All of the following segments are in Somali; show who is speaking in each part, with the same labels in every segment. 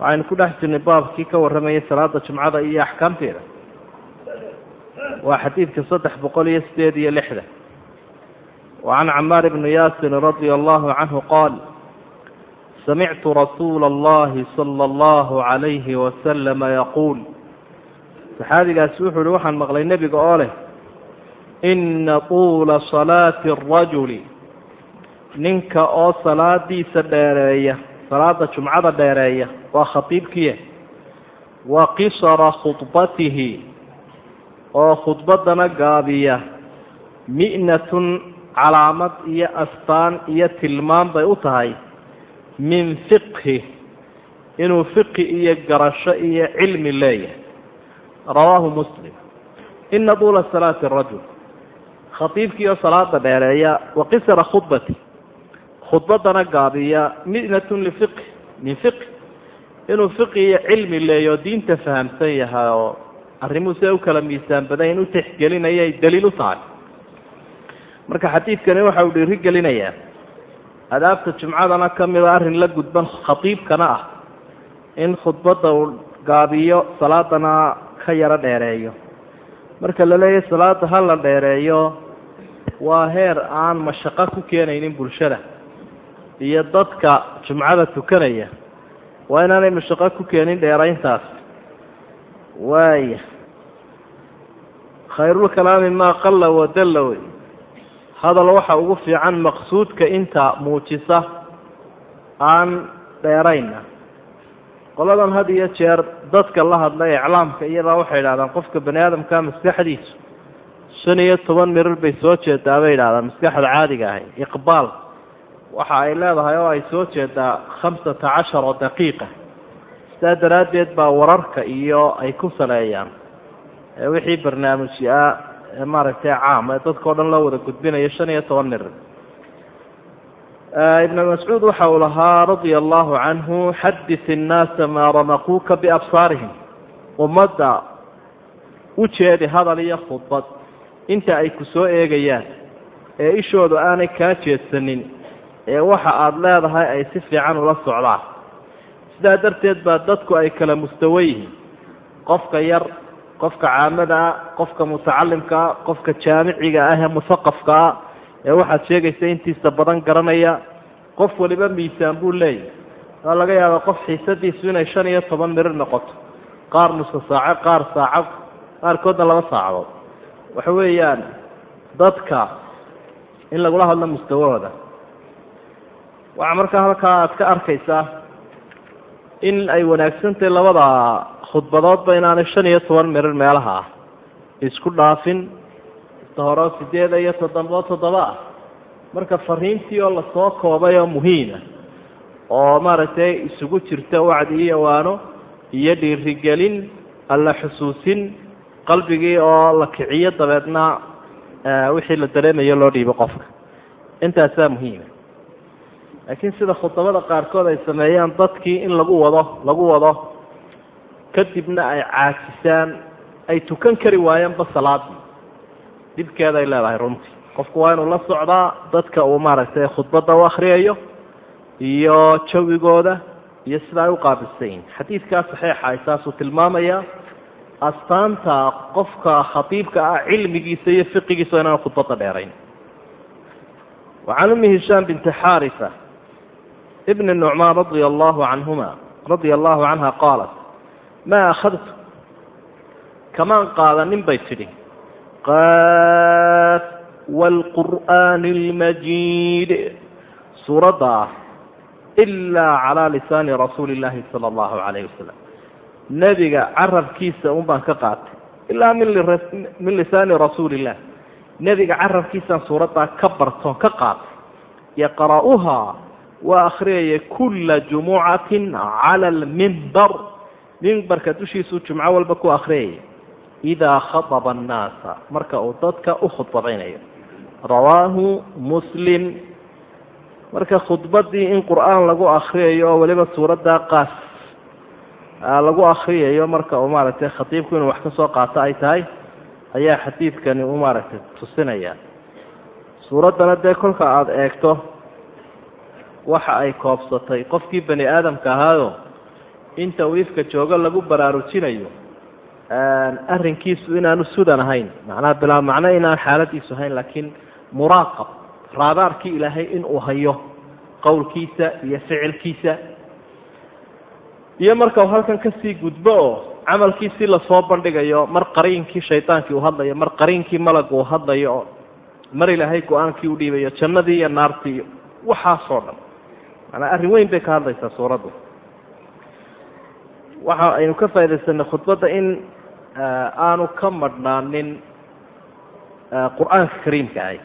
Speaker 1: waxaynu ku dhex jirnay baabkii ka warramayay salaada jumcada iyo axkaamteeda. Waa xadiidka saddex boqol iyo sideed iyo lixda. Wa can camaar bni yaasin radia allahu canhu qaal samictu rasuula allahi sala allahu calayhi wasalama yaquul. Saxaabigaasi wuxuu uhi waxaan maqlay nebiga oo leh ina tuula salaati arajuli ninka oo salaadiisa dheereeya salaada jumcada dheereeya. Waa khatiibkiya wa qisara khudbatihi. Oo khudbaddana gaabiya mi'natun calaamad iyo astaan iyo tilmaan bay u tahay. Min fiqhi. Inuu fiqhi iyo garasho iyo cilmi leeyahay. Rawaahu muslim. Ina duula salaati rajul. Khatiibkii oo salaada dheereeya wa qisara khudbati khudbaddana gaabiya mi'natun lifiqhi min fiqhi inuu fiqi iyo cilmi leeyo diinta fahamsan yahay oo arrimuhu siday u kala miisaan badan in u tixgelinaya ay daliil u tahay. Marka xadiidkani waxa uu dhiiri gelinayaa adaabta jumcadana ka mida arrin la gudban khatiibkana ah in khudbadda uu gaabiyo salaadana ka yaro dheereeyo. Marka la leeyahy salaada ha la dheereeyo waa heer aan mashaqo ku keenaynin bulshada iyo dadka jumcada tukanaya. Waa inaanay mashaqo ku keenin dheerayntaas. Waaya khayrulkalaami maa qalla wadalla wey. Hadal waxa ugu fiican maqsuudka inta muujisa aan dheerayna. Qoladan had iyo jeer dadka la hadla iclaamka iyadaa waxay idhahdaan qofka bani aadamka maskaxdiisu shan iyo toban mirir bay soo jeedaa bay idhahdaan maskaxda caadiga ahay iqbaal waxa ay leedahay oo ay soo jeedaa khamsata cashar oo daqiiqa. Sidaa daraaddeed baa wararka iyo ay ku saleeyaan. Wixii barnaamijyi ah ee maaragtay caam ee dadkao dhan loo wada gudbinayo shan iyo toban mirir ibnu mascuud waxa uu lahaa radia allahu canhu xadit innaasa maa ramaquuka biabsaarihim. Ummadda u jeedi hadal iyo khudbad. Inta ay ku soo eegayaan ee ishoodu aanay kaa jeedsanin ee waxa aada leedahay ay si fiican ula socdaan sidaa darteed baa dadku ay kala mustawo yihiin. Qofka yar qofka caamadaa qofka mutacalimkaa qofka jaamiciga ah ee musaqafkaa ee waxaad sheegaysa intiisa badan garanaya qof waliba miisaan buu leeyahay. Waa laga yaabaa qof xiisadiisu inay shan iyo toban mirir noqoto. Qaar nuska saaco qaar saacad qaarkoodna laba saacadood. Waxa weeyaan dadka in lagula hadlo mustawahooda waxaa markaa halkaa aad ka arkaysaa in ay wanaagsantahay labada khudbadoodba inaanay shan iyo toban mirir meelaha ah. Isku dhaafin ista hore sideeda iyo toddoba toddoba. Ah marka fariintii oo la soo koobay oo muhiima oo maaragtay isugu jirta wacdi iyo waano iyo dhiirigelin alla xusuusin qalbigii oo la kiciyo dabeedna wixii la dareemayo loo dhiibo qofka. Intaasaa muhiima laakiin sida khudabada qaarkood ay sameeyaan dadkii in lagu wado lagu wado kadibna ay caajisaan ay tukan kari waayaanba salaadii dhibkeeda ay leedahay runtii. Qofku waa inuu la socdaa dadka uu maaragtay khudbadda u akriyayo iyo jawigooda iyo sida u qaabilsan xadiidkaa saxiixa ay saasuu tilmaamayaa astaanta qofka khatiibka ah cilmigiisa iyo fiqigiisa inaan khudbadda dheerayn. Wa can ummi hishaam binti xaarisa ibn nucmaan radia allahu canhuma radia allahu canha qaalat maa akhadtu kamaan qaadanin bay tidhi qaaf waalqur'aani almajiid suuradda ah ilaa calaa lisaani rasuuli illaahi sala allahu calayh wasalam nebiga carabkiisa un baan ka qaatay ilaa min lisaani rasuuli illah nebiga carabkiisaan suuraddaa ka bartoon ka qaatay yaqra'uhaa waa akhriyaya kula jumucatin cala almimbar mimbarka dushiisuu jumco walba ku akriyaya idaa khaطaba annaasa marka uu dadka u khudbadaynayo rawaahu muslim marka khudbadii in qur'aan lagu akriyayo oo weliba suuraddaa qaas lagu akriyayo marka uu maaragtay khatiibku inuu wax ka soo qaato ay tahay ayaa xadiidkani u maaragtay tusinaya suuraddana dee kolka aada eegto waxa ay koobsatay qofkii bani aadamka ahaayo inta uu ifka joogo lagu baraarujinayo arrinkiisu inaanu sudan ahayn. Macnaha bilaa macno inaan xaaladiisu ahayn laakiin muraaqab raadaarkii ilaahay inuu hayo qowlkiisa iyo ficilkiisa. Iyo marka uu halkan ka sii gudbo oo camalkiisii la soo bandhigayo mar qariinkii shaydaankii uu hadlayo mar qariinkii malagu uu hadlayo oo mar ilaahay go'aankii u dhiibayo jannadii iyo naartii iyo waxaasoo dhan maanaa arrin weyn bay ka hadlaysaa suuraddu. Waxa aynu ka faa'idaysanay khudbadda in aanu ka madhnaanin qur'aanka kariimka ahy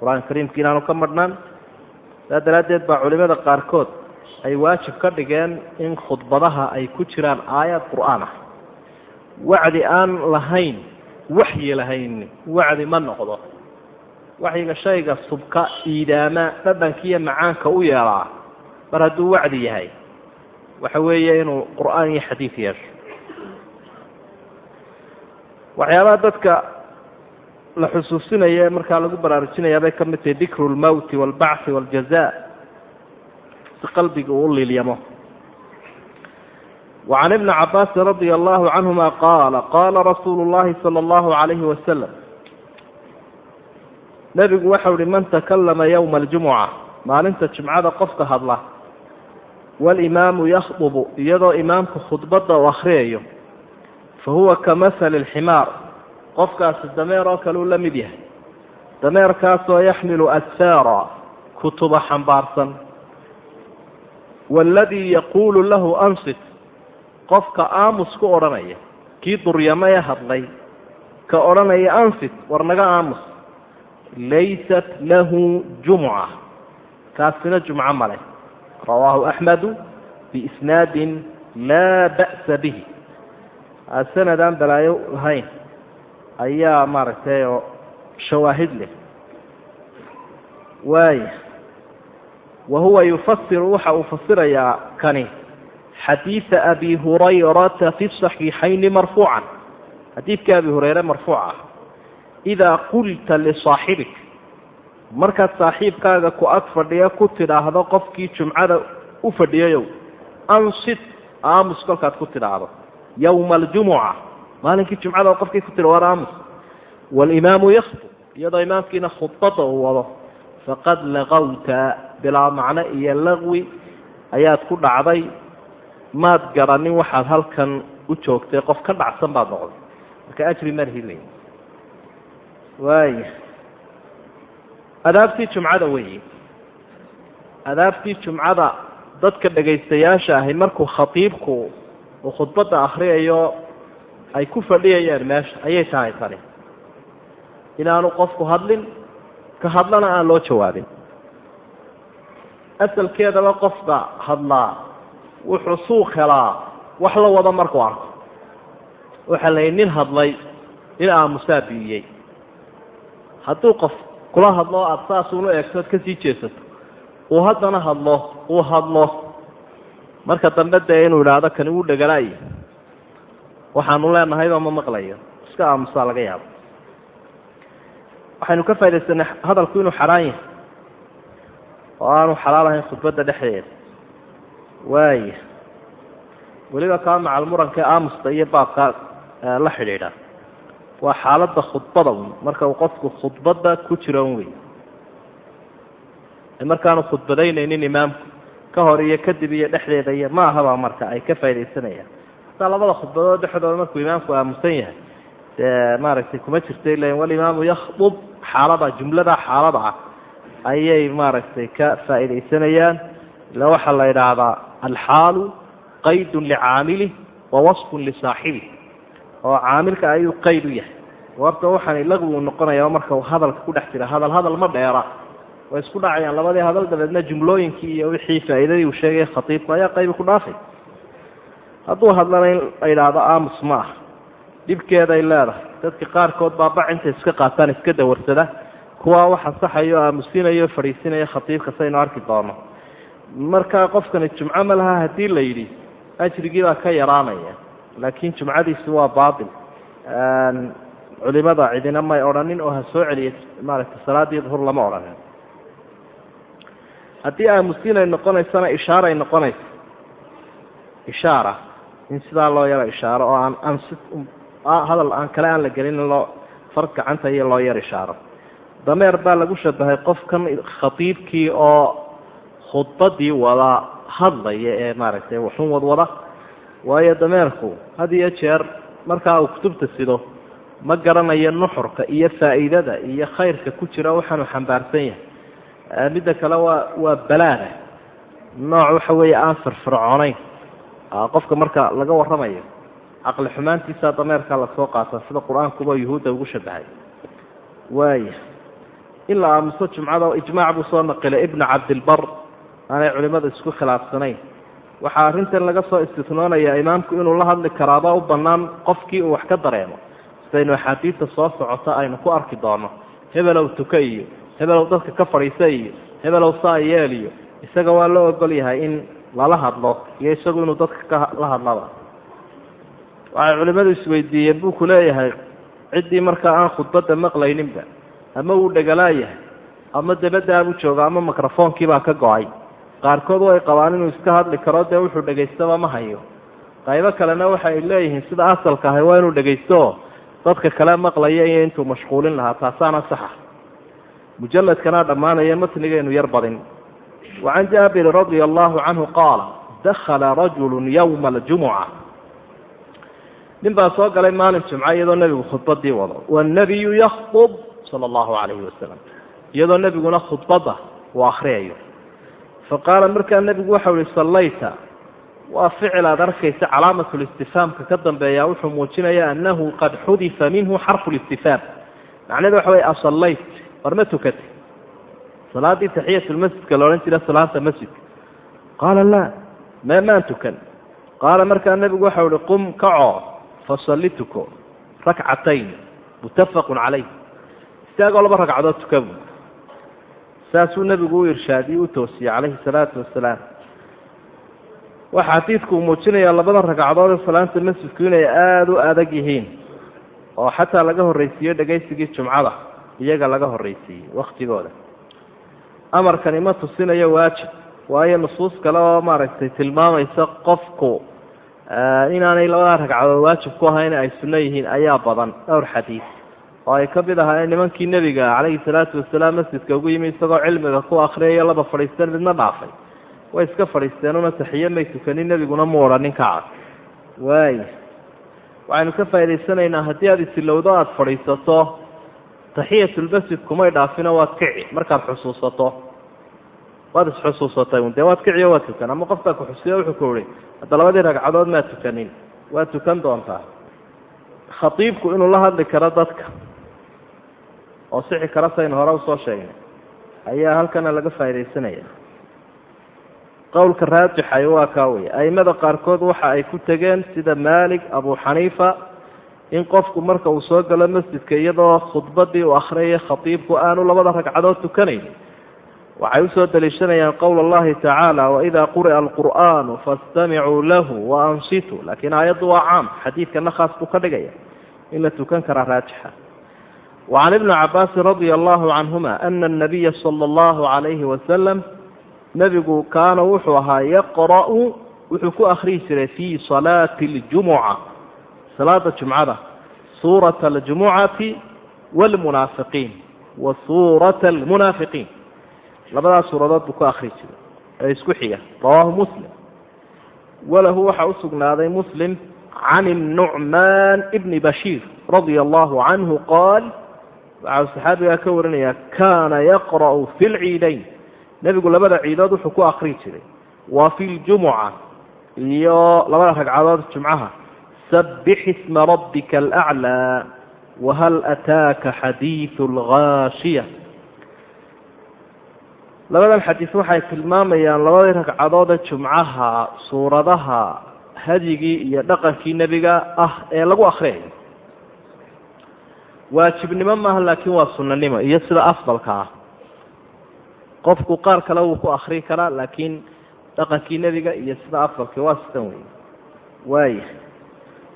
Speaker 1: qur'aanka kariimka inaanu ka madhnaan saa daraaddeed baa culimada qaarkood ay waajib ka dhigeen in khudbadaha ay ku jiraan aayad qur'aan ah. Wacdi aan lahayn waxyi lahayn wacdi ma noqdo. Waxyiga shayga subka iidaama dhadhankiiyo macaanka u yeelaa mar hadduu wacdi yahay waxa weeye inuu qur-aan iyo xadiid yeesho waxyaabaha dadka la xusuusinaya ee markaa lagu baraarujinayaa bay ka mid tahay dikru lmowti waalbacthi waaljaza si qalbiga uu u liilyamo وعن ابن عباس رضي الله عنهما قال قال رsuuل اللhi صلى الله عليه وسلم نبgu waxau hi mن تكلمa يوم الجuمعة maalinta جuمcada qofka hadla walimaamu yakhdubu iyadoo imaamku khudbadda u akhriyayo fa huwa ka mahali alximaar qofkaasi dameer oo kale uu la mid yahay dameerkaasoo yaxmilu ahaara kutuba xambaarsan waaladii yaquulu lahu ansit qofka aamus ku odhanaya kii duryamo ee hadlay ka odhanaya ansit war naga aamus laysat lahu jumuca kaasina jumco male rawaahu axmedu biisnaadin laa ba'sa bihi sanad aan balaayo lahayn ayaa maaragtay oo shawaahid leh waaya wa huwa yufasiru waxa uu fasirayaa kani xadiida abi hurayrata fi صaxiixayni marfuucan xadiidka abi hureyre marfuuc ah idaa qulta lisaaxibik markaad saaxiibkaaga ku ag fadhiya ku tidhaahdo qofkii jumcada u fadhiyayow ansit aamus kolkaad ku tidhaahdo. Yowma aljumuca maalinkii jumcada qofkii ku tidha war aamus. Walimaamu yakhtub iyadoo imaamkiina khudbada uu wado faqad laqawta bilaa macno iyo laqwi ayaad ku dhacday maad garanin waxaad halkan u joogtay qof ka dhacsan baad noqday marka ajri marhi le waaya adaabtii jumcada weeye adaabtii jumcada dadka dhegaystayaasha ahi markuu khatiibku uu khudbadda akriyayo ay ku fadhiyayaan meesha ayay tahay tani. Inaanu qofku hadlin ka hadlana aan loo jawaabin. Asalkeedaba qofka hadlaa wuxuu suuq helaa wax la wado markuu arko. Waxaa la nin hadlay nin aamusaa biiyey hadduu qof kula hadlo aada saasuunu eegto ad ka sii jeesato. Uu haddana hadlo uu hadlo. Marka dambe dee inuu idhaahdo kani wuu dhegalaaya waxaanu leenahayba ma maqlayo. Iska aamusaa laga yaabo. Waxaynu ka faidaysanay hadalku inuu xaraan yahay oo aanu xalaal ahayn khudbadda dhexdeeda. Waaya weliba kaa macalmuranka aamusta iyo baabka la xidhiidha waa xaaladda khudbada un marka uu qofku khudbadda ku jiro un wey markaanu khudbadaynaynin imaamku ka hor iyo kadib iyo dhexdeeda iyo ma ahaba marka ay ka faa'idaysanayaan hataa labada khudbadood dhexdooda markuu imaamku aamusan yahay dee maaragtay kuma jirta ilain walimaamu yakhdub xaalada jumlada xaalada ah ayay maaragtay ka faa'idaysanayaan ila waxaa la idhaahdaa alxaalu qaydun licaamilih wa wasfun lisaaxibih oo caamilka ayuu qayd u yahay. Goorta waxaani laqwi uu noqonaya marka hadalka ku dhex jira hadal hadal ma dheera. Way isku dhacayaan labadii hadal dabeedna jumlooyinkii iyo wixii faa'iidadii uu sheegay khatiibku ayaa qaybi ku dhaafay. Hadduu hadlana in la yidhaahdo aamus ma ah dhibkeeday leedahay. Dadka qaarkood baa bac intay iska qaataan iska dawarsada. Kuwaa waxa saxayo aamusinayo fadhiisinaya khatiibka saynu arki doono. Markaa qofkani jumco ma laha haddii la yidhi ajrigii baa ka yaraanaya laakiin jumcadiisu waa baatil. Culimada cidina may odhanin oo ha soo celiya maaragtay salaaddii duhur lama odhanin. Haddii aamusinay noqonaysana ishaaray noqonaysa. Ishaara. In sidaa loo yaro ishaaro oo aan aan si hadal aan kale aan la gelin in loo far gacanta iyo loo yar ishaaro. Dameer baa lagu shabahay qofkan khatiibkii oo khudbadii wada hadlaya ee maaragtay waxun wadwada waayo dameerku had iyo jeer markaa uu kutubta sido ma garanayo nuxurka iyo faa'iidada iyo khayrka ku jira waxaanu xambaarsan yahay. Midda kale waa waa balaada nooc waxa weeye aan firfircoonayn. Qofka marka laga warramayo caqli xumaantiisa dameerkaa la soo qaata sida qur'aankuba yuhuudda ugu shabahay waaya in la aamuso jumcada ijmaac buu soo naqilay. Ibnu cabdilbar aanay culimmada isku khilaafsanayn waxaa arrintan laga soo istisnoonayaa imaamku inuu la hadli karaaba u bannaan qofkii uu wax ka dareemo. Sidaynu axaadiidta soo socota aynu ku arki doono. Hebelow tuka iyo hebelow dadka ka fadhiisa iyo hebelow saa yeel iyo isaga waa loo ogol yahay in lala hadlo iyo isagu inuu dadka ka la hadlaba. Waxay culimmadu isweydiiyeen buu ku leeyahay ciddii markaa aan khudbadda maqlayninba ama uu dhegalaayahay ama dabadaabuu jooga ama microfoonkiibaa ka go'ay qaarkood way qabaan inuu iska hadli karo dee wuxuu dhegaystaba ma hayo. Qaybo kalena waxay leeyihiin sida asalka ahay waa inuu dhegaysto. Dadka kale maqlaya iyo intuu mashquulin lahaa taasaana saxa. Mujalladkanaa dhammaanaya matnigeenu yar badin. Wa can jaabirin radia allahu canhu qaala dakhala rajulu yowma aljumuca nin baa soo galay maalin jumco iyadoo nebigu khudbadii wado. Wannabiyu yakhtub sala allahu calayhi wasalam iyadoo nebiguna khudbadda uu akhriyayo fa qaala markaa nebigu waxau ihi sallayta. Waa ficil aad arkaysa calaamatulistifaamka ka dambeeya wuxuu muujinaya annahu qad xudifa minhu xarfu listifaam macnahedu waxa wey asallayt. War ma tukatay. Salaaddii taxiyatulmasjidka la odhan jira salaata masjidka. Qaala laa mee maan tukan. Qaala markaa nebigu waxau ihi qum kacoo fasalli tuko rakcatayn muttafaqun calayh. Istaagoo laba ragcadood tuka bu saasuu nebigu u irshaadiyey u toosiyey calayhi salaatu wasalaam. Waxaa xadiidku uu muujinayaa labada ragcadood ee salaanta masjidku inay aada u adag yihiin oo xataa laga horraysiiyo dhegaysigii jumcada iyaga laga horraysiiyey wakhtigooda amarkani ma tusinayo waajib waayo nusuus kale oo maaragtay tilmaamaysa qofku inaanay labada ragcadood waajib ku ahayn ay sunno yihiin ayaa badan dhowr xadiid oo ay ka mid ahaayeen nimankii nebiga calayhi salaatu wasalaam masjidka ugu yimi isagoo cilmiga ku akriyayo laba fadhiisteen midna dhaafay. Way iska fadhiisteenuna taxiye may tukanin nebiguna mu odhanin kaca waaya waxaynu ka faa'idaysanaynaa haddii aada isilowdo aada fadhiisato taxiyatulmasjid kumay dhaafino waad kici markaad xusuusato. Waad isxusuusatay un dee waad kiciyo waad tukan. Ama qofkaa kuxusiyo wuxuu ku ihi hadda labadii ragcadood maad tukanin. Waad tukan doontaa. Khatiibku inuu la hadli karo dadka oo sixi kara saynu hore u soo sheegnay. Ayaa halkana laga faaidaysanaya qowlka raajixay waa kaa wey aimada qaarkood waxa ay ku tegeen sida maalik abu xaniifa in qofku marka uu soo galo masjidka iyadoo khudbadii uu akhriyay khatiibku aanu labada ragcadood tukanayn. Waxay u soo daliishanayaan qowl allahi tacaala waida quri'a alqur'aanu fastamicuu lahu waansituu laakiin aayaddu waa caam. Xadiidkana khaas buu ka dhigaya. In la tukan karaa raajixa wacan ibni cabaasin radia allahu canhuma ana anabiya sala allahu calayhi wasalam nebigu kaana wuxuu ahaa yaqra'u wuxuu ku akhriyi jiray fii salaati اljumuca salaada jumcada suurata aljumucati wاlmunaafiqiin wa suurata almunaafiqiin labadaas suuradood buu ku akhri jiray ee isku xiga rawaahu muslim walahu waxaa u sugnaaday muslim can الnucmaan bni bashiir radia allahu canhu qaal waxau saxaabigaa ka warinayaa kaana yaqra'u fi lciidayn nebigu labada ciidood wuxuu ku akri jiray wa fi ljumuca iyo labada ragcadood jumcaha sabix isma rabbika alaclaa wahal ataaka xadiidu lgaashiya labadan xadiis waxay tilmaamayaan labadii ragcadoode jumcaha suuradaha hadyigii iyo dhaqankii nebiga ah ee lagu akriyayo waajibnimo maaha laakiin waa sunanimo iyo sida afdalka ah. Qofku qaar kale wuu ku akrii karaa laakiin dhaqankii nebiga iyo sida afdalka waa sidan wey waaya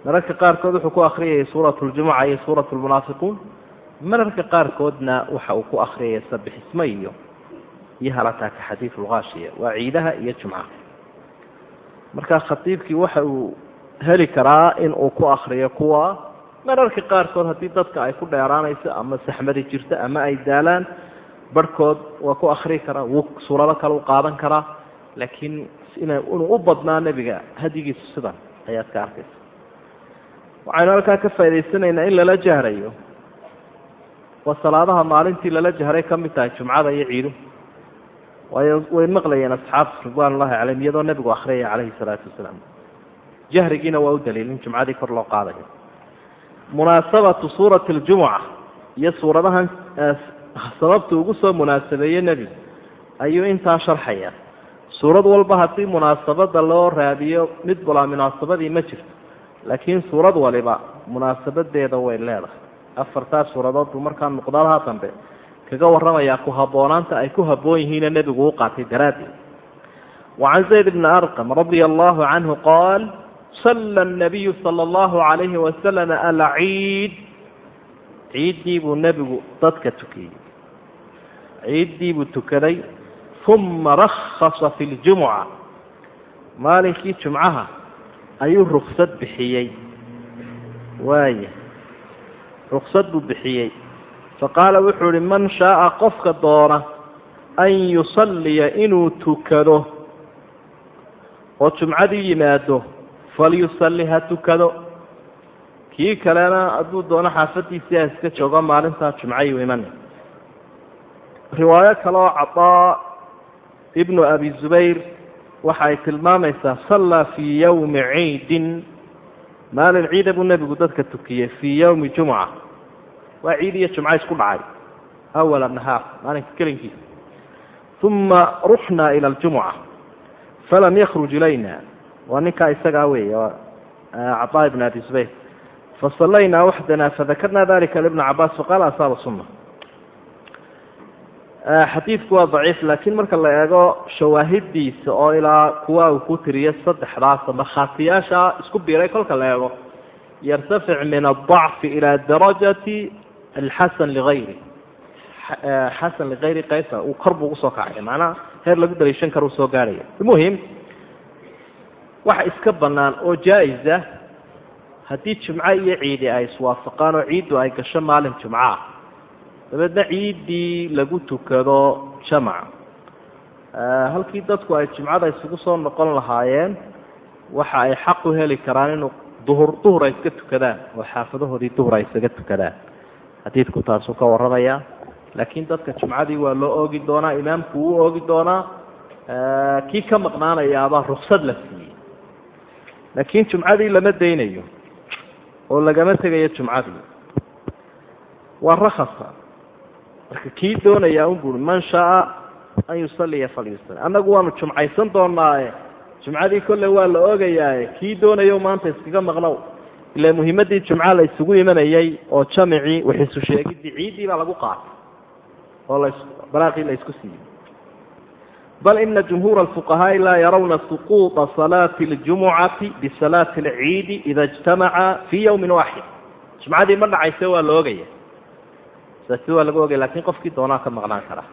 Speaker 1: mararka qaarkood wuxuu ku akriyayay suurat ljumuca iyo suurat lmunaafiquun mararka qaarkoodna waxa uu ku akriyaya sabixisme iyo iyo halataaka xadiid lgaashiya waa ciidaha iyo jumcaha. Marka khatiibkii waxa uu heli karaa in uu ku akriyo kuwa mararka qaarkood haddii dadka ay ku dheeraanayso ama saxmadi jirto ama ay daalaan barhkood waa ku akrii karaa wuu suurado kale u qaadan karaa laakiin ina inuu u badnaa nebiga hadigiisu sidan ayaad ka arkaysa. Waxaynu halkaa ka faa'idaysanaynaa in lala jahrayo. Waa salaadaha maalintii lala jahray ka mid tahay jumcada iyo ciidu. Way maqlayeen asxaabtu ridwaan ullahi calayhim iyadoo nebigu akhriyaya calayhi salaatu wasalaam. Jahrigiina waa u daliil in jumcadii kor loo qaadayo munaasabatu suurati aljumuca iyo suuradahan sababtu ugu soo munaasabeeye nebigu ayuu intaa sharxaya suurad walba haddii munaasabada loo raadiyo mid walaa munaasabadii ma jirto laakiin suurad waliba munaasabadeeda way leedahay. Afartaa suuradood buu markaa nuqdadaha dambe kaga warramayaa ku habboonaanta ay ku habboon yihiina nebigu u qaatay daraaddeed. Wacan zayd bni arqam radia allahu canhu qaal salla الnabiyu sala allahu calayhi wasalam alciid ciiddii buu nebigu dadka tukiyey ciiddii buu tukaday uma rakhasa fi ljumuca maalinkii jumcaha ayuu ruksad bixiyey waaya ruksad buu bixiyey faqaala wuxuu ihi man shaaa qofka doona an yusalliya inuu tukado oo jumcadii yimaado falyusalli ha tukado kii kalena hadduu doono xaafadiisii ha iska joogo maalintaa jumcayu imana riwaayo kale oo cadaa ibnu abi zubayr waxa ay tilmaamaysaa sallaa fii yowmi ciidin. Maalin ciida buu nebigu dadka tukiyey fii yowmi jumca waa ciid iyo jumca isku dhacay awala nahaar maalinka kelinkiisa. Uma ruxnaa ila aljumuca falam yakruj ilayna waa ninkaa isagaa weey cadaa ibn abi zubayr. Fasallaynaa waxdana fadakarna dalika libna cabaas faqaala asaaba sunna xadiidku waa daciif laakiin marka la eego shawaahidiisa oo ilaa kuwa uu ku tiriyo saddexdaas ama khaatiyaasha isku biiray kolka la eego. Yartafic min adacfi ilaa darajati alxasan ligayri xasan ligayri qaybta uu kor buu u soo kacaya macnaha heer lagu daliishan karo uu soo gaarhaya muhiim waxa iska bannaan oo jaa-isa haddii jumco iyo ciidi ay iswaafaqaan oo ciiddu ay gasho maalin jumcaah dabeedna ciiddii lagu tukado jamac. Halkii dadku ay jumcada isugu soo noqon lahaayeen waxa ay xaq u heli karaan inuu duhur duhur ay iska tukadaan oo xaafadahoodii duhur ay isaga tukadaan. Xadiidku taasuu ka warramaya laakiin dadka jumcadii waa loo oogi doonaa imaamku wuu oogi doonaa. Kii ka maqnaanayaabaa ruksad la siiyey laakiin jumcadii lama daynayo oo lagama tegayo jumcadii. Waa rakasa marka kii doonayaa un buui man shaaa an yusaliya falyusali annagu waanu jumcaysan doonaaye jumcadii kolle waa la oogayaaye kii doonayo maanta iskaga maqnow. Ila muhimadii jumca la isugu imanayay oo jamicii waxisu sheegidii ciiddii baa lagu qaatay. Oo la balaaqii la isku siiyey bal ina jumhuura alfuqahaai laa yarawna suquuطa salaati اljumucati bisalaati اlciidi ida ijtamaca fii yowmin waaxid jumcadii ma dhacayse waa la oogaya saasi waa laga ogaya lakin qofkii doonaa ka maqnaan karaa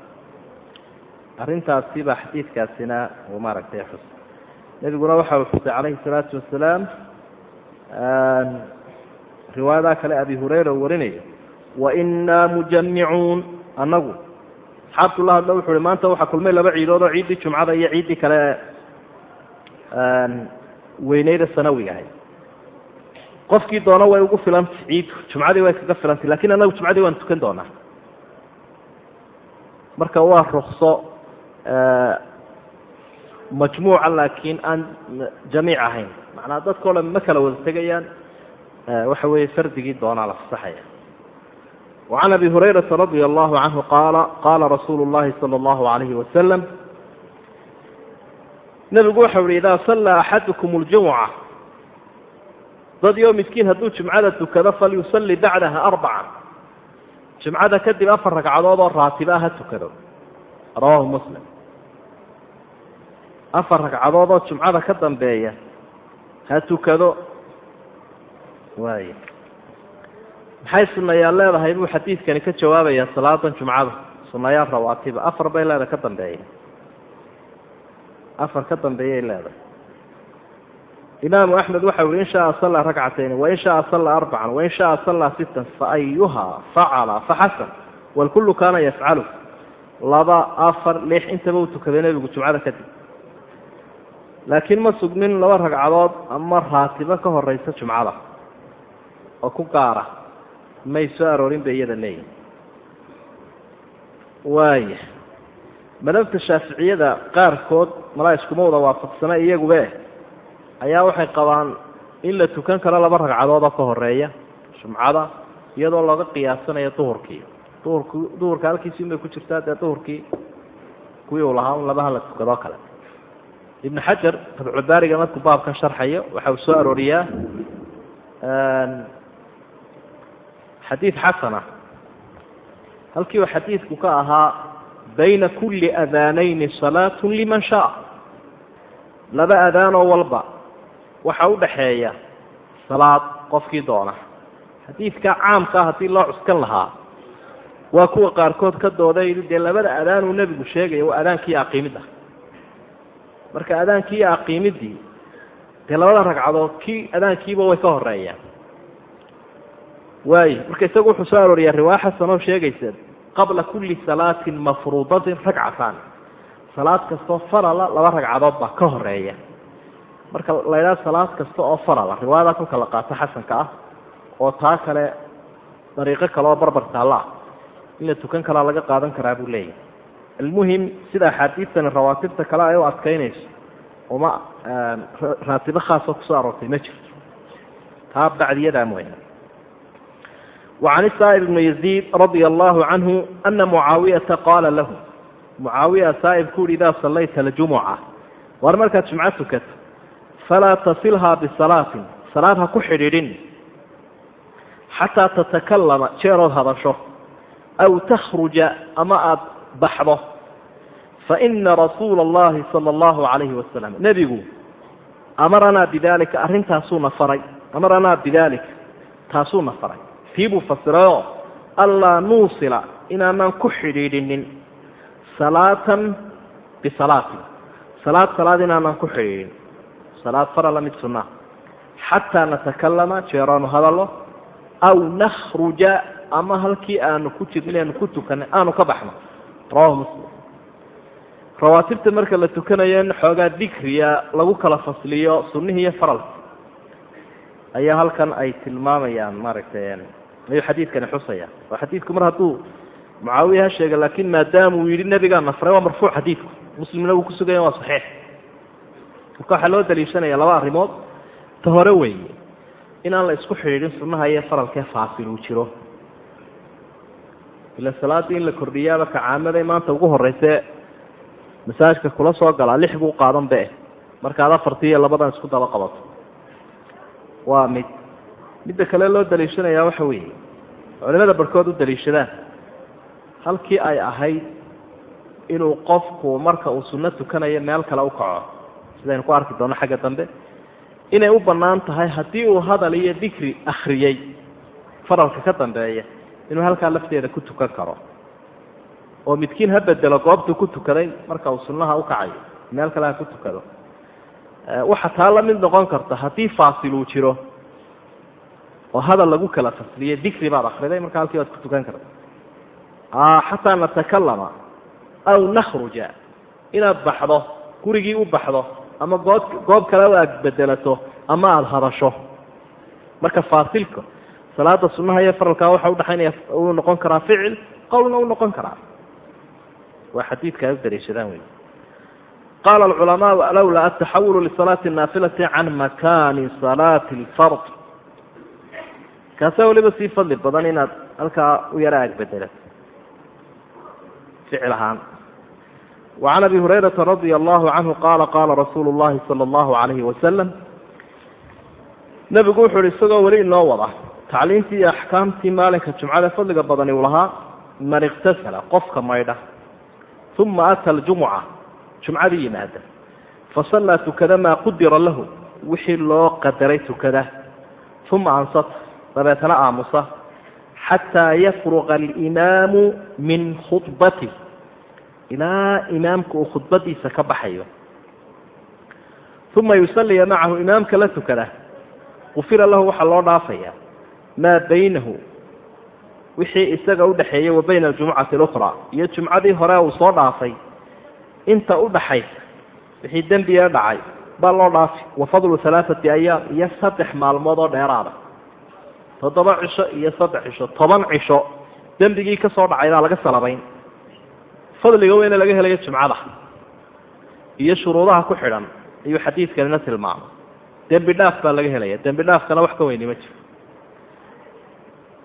Speaker 1: arrintaasi baa xadiidkaasina uu maaragtay xus nebiguna waxa uu xusay calayhi الsalaatu wasalaam riwaayadaa kale abi hurayra uu warinayo wainaa mujamicuun annagu asxaabtu la hadlo wuxu uhi maanta waxaa kulmay laba ciidood oo ciiddii jumcada iyo ciiddii kale weyneyda sanawiga ahayd. Qofkii doona way ugu filanta ciiddu jumcadii way kaga filantay laakiin annagu jumcadii waan tukan doonaa. Marka waa rukso majmuuca laakiin aan jamiic ahayn. Macnaa dadkao dhan ma kala wada tegayaan waxa weeye fardigii doonaa la fasaxaya وعن أبي هريرة رضي الله عنه قال قال رsuuل اللhi صلى الله عليه وسلم نبgu waxa uhi إذا صلى أحadكم الجuمعة dad yoo miskiin hadduu jumcada tukado falyusalli bacdaha arbacan jumcada kadib afar ragcadood oo raatiba ha tukado rawaahu muslim afar ragcadood oo jumcada ka dambeeya ha tukado waay maxay sunayaal leedahay? Buu xadiidkani ka jawaabayaa salaadan jumcada. Sunayaal rawaatiba. Afar bay leedahay ka dambeeya afar ka dambeeyay leedahay. Imaamu axmed waxa ui in shaaa sallaa rakcatayn wain shaaa sallaa arbacan wain shaaa sallaa sittan faayuhaa facala faxasan walkullu kaana yafcalu laba afar lix intaba uu tukaday nebigu jumcada kadib laakiin ma sugnin laba ragcadood ama raatibo ka horeysa jumcada. Oo ku gaara may soo aroorin bay iyada leeyihiin waaya madhabta shaaficiyada qaarkood malaa iskuma wada waafaqsana iyagube ayaa waxay qabaan in la tukan karo laba ragcadood oo ka horreeya jumcada iyadoo looga qiyaasanayo duhurkii. Duhurk duhurka halkiisi unbay ku jirtaa dee duhurkii kuwii uu lahaa un labaha la tukadoo kale. Ibnu xajar tabcubaariga markuu baabkan sharxayo waxa uu soo arooriyaa xadiid xasana. Halkii xadiidku ka ahaa bayna kulli adaanayni salaatu liman shaa. Laba adaanoo walba waxaa u dhaxeeya salaad qofkii doona xadiidka caamkaa haddii loo cuskan lahaa waa kuwa qaarkood ka dooday dee labada adaanuu nebigu sheegaya waa adaankii aqiimidda marka adaankii aqiimiddii dee labada ragcadood kii adaankiiba way ka horeeyaan waayo marka isagu wuxuu soo arooriyaa riwaaya xasan oo sheegaysa qabla kulli salaatin mafruudatin ragcataan salaad kastoo farala laba ragcadood baa ka horreeya marka la ydhaha salaad kasta oo farala riwaayadaa kolka la qaato xasanka ah oo taa kale dariiqo kale oo barbar taalla ah in la tukan kalaa laga qaadan karaa buu leeyahay. Almuhim sida axaadiidtani rawaatibta kale ay u adkaynayso uma raatibo khaasoo ku soo aroortay ma jirto. Taa bacdiyadaa mooyaane وعن السائب بن يزيد رضي الله عنه أن معاوية قال له معاوية سائب كول إذا صليت الجمعة وارمركة جمعتك فلا تصلها بصلاة صلاة كحرر حتى تتكلم شيرود هذا الشهر أو تخرج أما بحضه فإن رسول الله صلى الله عليه وسلم نبي أمرنا بذلك أرن تاسون فري أمرنا بذلك تاسون فري tiibuu fasirayo allaa nuusila inaanaan ku xidhiidhinin. Salaatan bisalaatin salaad salaad inaanaan ku xidhiidhin. Salaad farala mid sunnaha xataa natakallama jeeraanu hadallo aw nakhruja ama halkii aanu ku jirno ku tukanay aanu ka baxno. Rawahu muslim. Rawaatibta marka la tukanayo in xoogaa dikriya lagu kala fasliyo sunnihii iyo faralka. Ayaa halkan ay tilmaamayaan maaragtay ayuu xadiidkani xusaya. Oo xadiidku mar hadduu mucaawiya ha sheega laakin maadaama uu yidhi nebigaa nafray waa marfuuc xadiidku muslimna uu kusuganya waa saxiix. Marka waxaa loo daliishanaya laba arrimood. Ta hore weeye inaan la isku xidhiidhin sunnaha iyo faralkee faasil uu jiro. Ila salaaddii in la kordhiyaaba kacaamaday maanta ugu horreyse masaajka kula soo galaa lix buu qaadan be markaad afartii iyo labadan isku daba qabato. Waa mid midda kale loo daliishanayaa waxa weeye. Culimada barhkood u daliishadaan. Halkii ay ahayd inuu qofku marka uu sunno tukanayo meel kale u kaco. Sidaynu ku arki doonno xagga dambe. Inay u bannaan tahay haddii uu hadal iyo dikri akhriyey faralka ka dambeeya inuu halkaa lafteeda ku tukan karo. Oo midkiin ha bedelo goobtuu ku tukaday marka uu sunnaha u kacayo meel kale ha ku tukado. Waxa taa la mid noqon karta haddii faasil uu jiro oo hadal lagu kala fasliyey dikri baad akriday marka halkii baad ku tukan karta xataa natakalama aw nakhruja inaad baxdo gurigii u baxdo ama good goob kale aad bedelato ama aada hadasho. Marka faasilka salaada sunaha iyo faralkaa waxa udhaxaynaya uu noqon karaa ficil qowlna u noqon karaa. Waa xadiidka ay u daliishadaan wey qala alculamaau lowla ataxawulu lisalaati naafilati can makani salaati lfard kaasa waliba sii fadli badan inaad halkaa u yara agbedelat ficil ahaan. Wacan abi hurayrata radia allahu canhu qaala qaala rasuulu llahi sala allahu calayhi wasalam nebigu wuxu uhi isagoo weli inoo wada tacliintii iyo axkaamtii maalinka jumcada fadliga badani uu lahaa man iktasala qofka maydha uma ata aljumuca jumcadii yimaada fasallaa tukada maa qudira lahu wixii loo qadaray tukada uma ansata dabeetana aamusa. Xataa yafruqa alimaamu min khudbati. Ilaa imaamka uu khudbadiisa ka baxayo. Uma yusalliya macahu imaamka la tukada. Qufira lahu waxaa loo dhaafaya. Maa baynahu. Wixii isaga udhaxeeyey wa bayna aljumucati اlukhraa iyo jumcadii hore uu soo dhaafay. Inta udhaxaysa wixii dembiga dhacay baa loo dhaafi. Wa fadlu alaaati ayaam iyo saddex maalmood oo dheeraada toddoba cisho iyo saddex cisho toban cisho dembigii ka soo dhacay laga salabayn. Fadliga weyne laga helayo jumcada iyo shuruudaha ku xidhan ayuu xadiidkanina tilmaamay. Dembi dhaaf baa laga helaya. Dembi dhaafkana wax ka weyni ma jiro.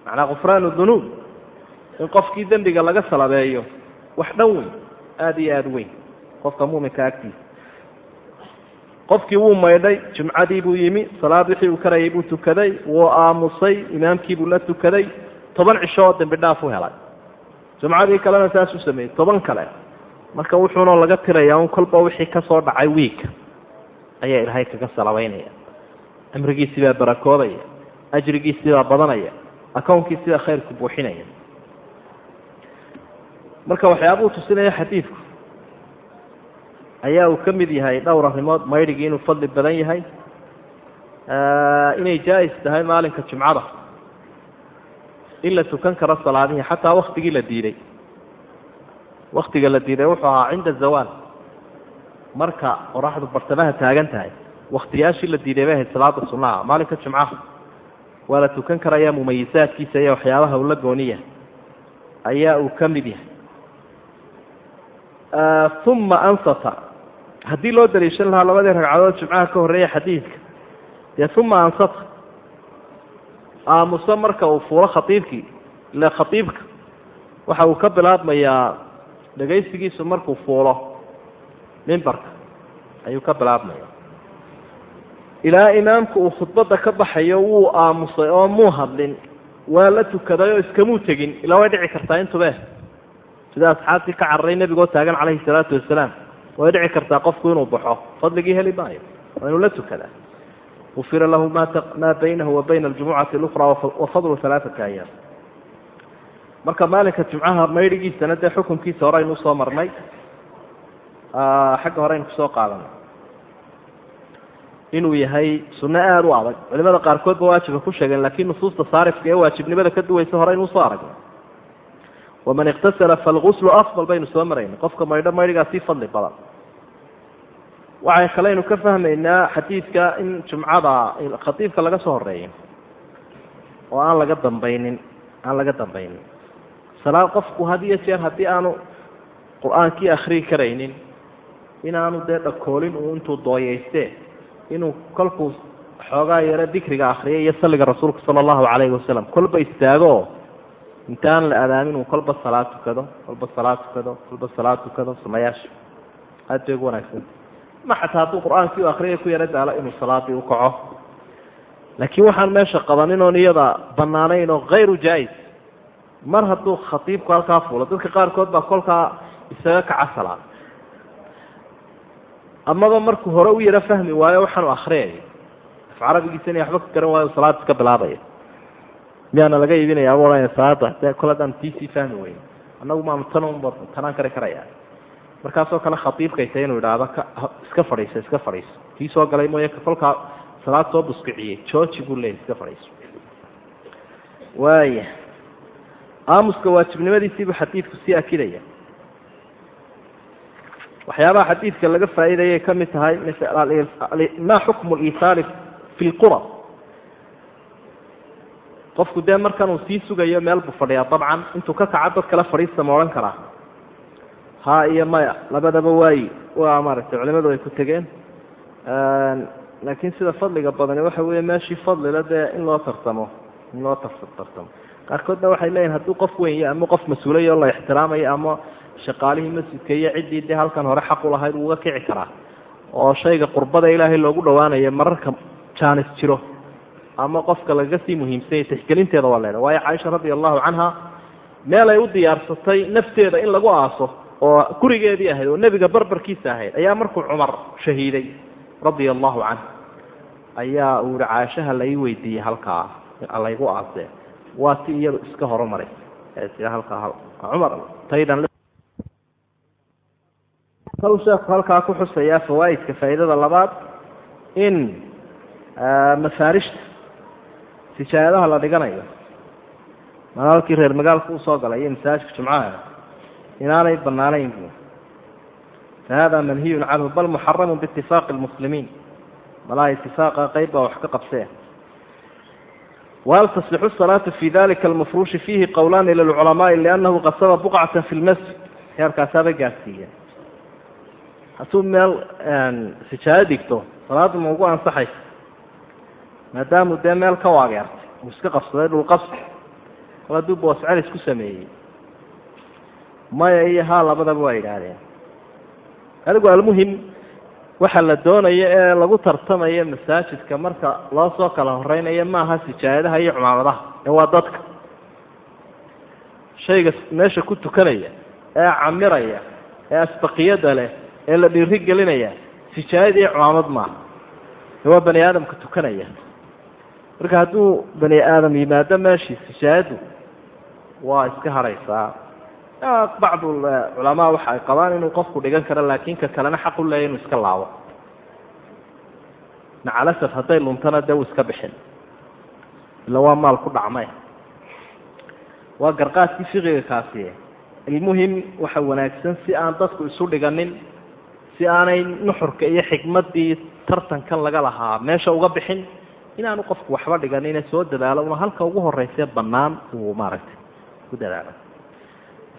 Speaker 1: Macnaa kufraanu dunuub. In qofkii dembiga laga salabeeyo wax dhan weyn aada iyo aada weyn. Qofka muminka agtiisa qofkii wuu maydhay jumcadii buu yimi salaad wixii uu karayay buu tukaday wuu aamusay imaamkiibuu la tukaday toban cisho oo dembi dhaaf u helay. Jumcadii kalena saasuu sameeyey toban kale. Marka wuxuuna laga tirayaa un kolba wixii ka soo dhacay wiigka ayaa ilaahay kaga salabaynaya amrigiisii baa barakoobaya ajrigiisii baa badanaya akownkiisii baa khayrku buuxinaya. Marka waxyaabuu tusinaya xadiidku ayaa uu ka mid yahay dhowr arrimood. Maydhigii inuu fadli badan yahay. Inay jaa-is tahay maalinka jumcada. In la tukan karo salaadihii xataa waktigii la diiday. Waktiga la diiday wuxuu ahaa cinda zawaal marka qoraxdu bartamaha taagan tahay waktiyaashii la diiday bay ahayd salaada sunnaha maalinka jumcaha waa la tukan karayaa mumayisaadkiisa iyo waxyaabaha uu la gooniya. Ayaa uu ka mid yahay. Uma ansata haddii loo daliishan lahaa labadii ragcadood jumcaha ka horreeya xadiidka dee uma ansata aamuso marka uu fuulo khaiibkii ile khaiibka waxa uu ka bilaabmayaa dhegaysigiisu markuu fuulo mimbarka ayuu ka bilaabmaya ilaa imaamku uu khudbadda ka baxayo wuu aamusay oo muu hadlin. Waa la tukaday oo iskamuu tegin. Ilaa way dhici kartaa intube sida asxaabtii ka cararay nebigoo taagan calayhi salaatu wasalaam way dhici kartaa qofku inuu baxo. Fadligii heli maayo. Waa inuu la tukadaa. Ufira lahu maa baynahu wa bayna aljumucati اlukraa wafadlu alaaati ayaam marka maalinka jumcaha maydhigiisana dee xukunkiisa hore aynu u soo marnay. Xagga hore aynu ku soo qaadanay. Inuu yahay sunno aada u adag. Culimada qaarkood ba waajiba ku sheegeen laakiin nusuusta saarifka ee waajibnimada ka duwaysa hore aynu u soo aragnay. Waman iktasala falguslu afdal baynu soo maraynay qofka maydho maydhigaa fadli badan waxay kaleynu ka fahmaynaa xadiidka in jumcada khatiibka laga soo horeeyo oo aan laga dambaynin aan laga dambaynin. Salaad qofku had iyo jeer haddii aanu qur'aankii akrii karaynin inaanu dee dhakoolin uu intuu dooyeyste inuu kolkuu xoogaa yaro dikriga akriya iyo salliga rasuulka sala allahu calayhi wasalam kolba istaago intaan la adaamin uu kolba salaad tukado kolba salaad tukado kolba salaad tukado sunayaasha aad bay ugu wanaagsanta ma xataa hadduu qur'aankii u akriya ku yaro daalo inuu salaadii u kaco. Laakiin waxaan meesha qabanin oon iyada banaanayn oo hayru jaa-is. Mar hadduu khatiibku halkaa fuulo dadka qaarkood baa kolkaa isaga kaca salaad amaba markuu hore u yaro fahmi waayo waxaanu akriyaya af carabigiisa inay waxba ka garan waayo salaad iska bilaabaya miyaana laga iibinaya ohanaya salaada de kol haddaan tiisii fahmi weyn annagu maanu tan tanaan kari karaya markaasoo kale khatiibkaysa inuu idhaahdo iska fadhiiso iska fadhiiso kii soo galay mooye kolkaa salaad soo buskiciyey georgi buu leeyay iska fadhiiso waaya aamuska waajibnimadiisiibuu xadiidku sii akidaya. Waxyaabaha xadiidka laga faa'iidayay ka mid tahay ma xukmu liisaali fi lqura qofku dee markan uu sii sugayo meel buu fadhiyaa dabcan intuu ka kaca dad kale fadhiista ma odhan karaa ha iyo maya. Labadaba waayi waa maaragtay culimadu ay ku tegeen. Laakiin sida fadliga badani waxa weeye meeshii fadlila dee in loo tartamo in loo tartamo. Qaarkoodna waxay leeyihiin hadduu qof weyn iyo ama qof mas'uulay oo la ixtiraamayo ama shaqaalihii masjidka iyo ciddii dee halkan hore xaq u lahayd uuga kici karaa. Oo shayga qurbada ilaahay loogu dhawaanayo mararka jaanis jiro ama qofka lagaga sii muhiimsanya tixgelinteeda waa leedahay waayo caaisha radia allahu canha meel ay u diyaarsatay nafteeda in lagu aaso oo gurigeedii ahayd oo nebiga barbarkiisa ahayd ayaa markuu cumar shahiiday radia allahu canhu. Ayaa uu yihi caashaha lai weydiiyey halkaa laygu aasee waa ti iyadu iska horumaray. Halkaa cumar taydan kal sheekhu halkaa ku xusayaa fawaaidka faa'iidada labaad in mafaarishta sijaayadaha la dhiganayo. Halkii reer magaalka u soo galay iyo masaajidka jumcaha inaanay banaanayn bu fahada manhiyun canhu bal muxaramu biitifaaqi lmuslimiin malaha itifaaqa qayb baa wax ka qabsee whal tasixu salaatu fi dalika almafruushi fiihi qowlaani lilculamaai liannahu qasaba buqcata fi lmasjid heerkaasaaba gaadsiiya hadduu meel sijaado dhigto salaaddu ma ugu ansaxaysa maadaamu dee meel ka waageertay uu iska qabsaday dhulqabsi kal hadduu booscelis ku sameeyey maya iyo haa labadaba waa yidhaahdeen. Adigu almuhim waxa la doonayo ee lagu tartamayo masaajidka marka loo soo kala horeynayo maaha sijaayadaha iyo cumaamadaha ee waa dadka. Shayga meesha ku tukanaya ee camiraya ee asbaqiyada leh ee la dhiiri gelinaya sijaayad iyo cumaamad maaha. Ee waa bani aadamka tukanaya. Marka hadduu bani aadam yimaado meeshii sijaayaddu waa iska haraysaa bacdu culamaa waxa ay qabaan inuu qofku dhigan karo laakin ka kalena xaq u leeya inuu iska laabo macalasaf hadday luntana dee uu iska bixin. Ila waa maal ku dhacmay. Waa garqaadkii fiqiga kaasi ilmuhim waxa wanaagsan si aan dadku isu dhiganin si aanay nuxurka iyo xikmadii tartankan laga lahaa meesha uga bixin inaanu qofku waxba dhiganine soo dadaalo una halka ugu horeysee banaan uu maaragtay ku dadaalo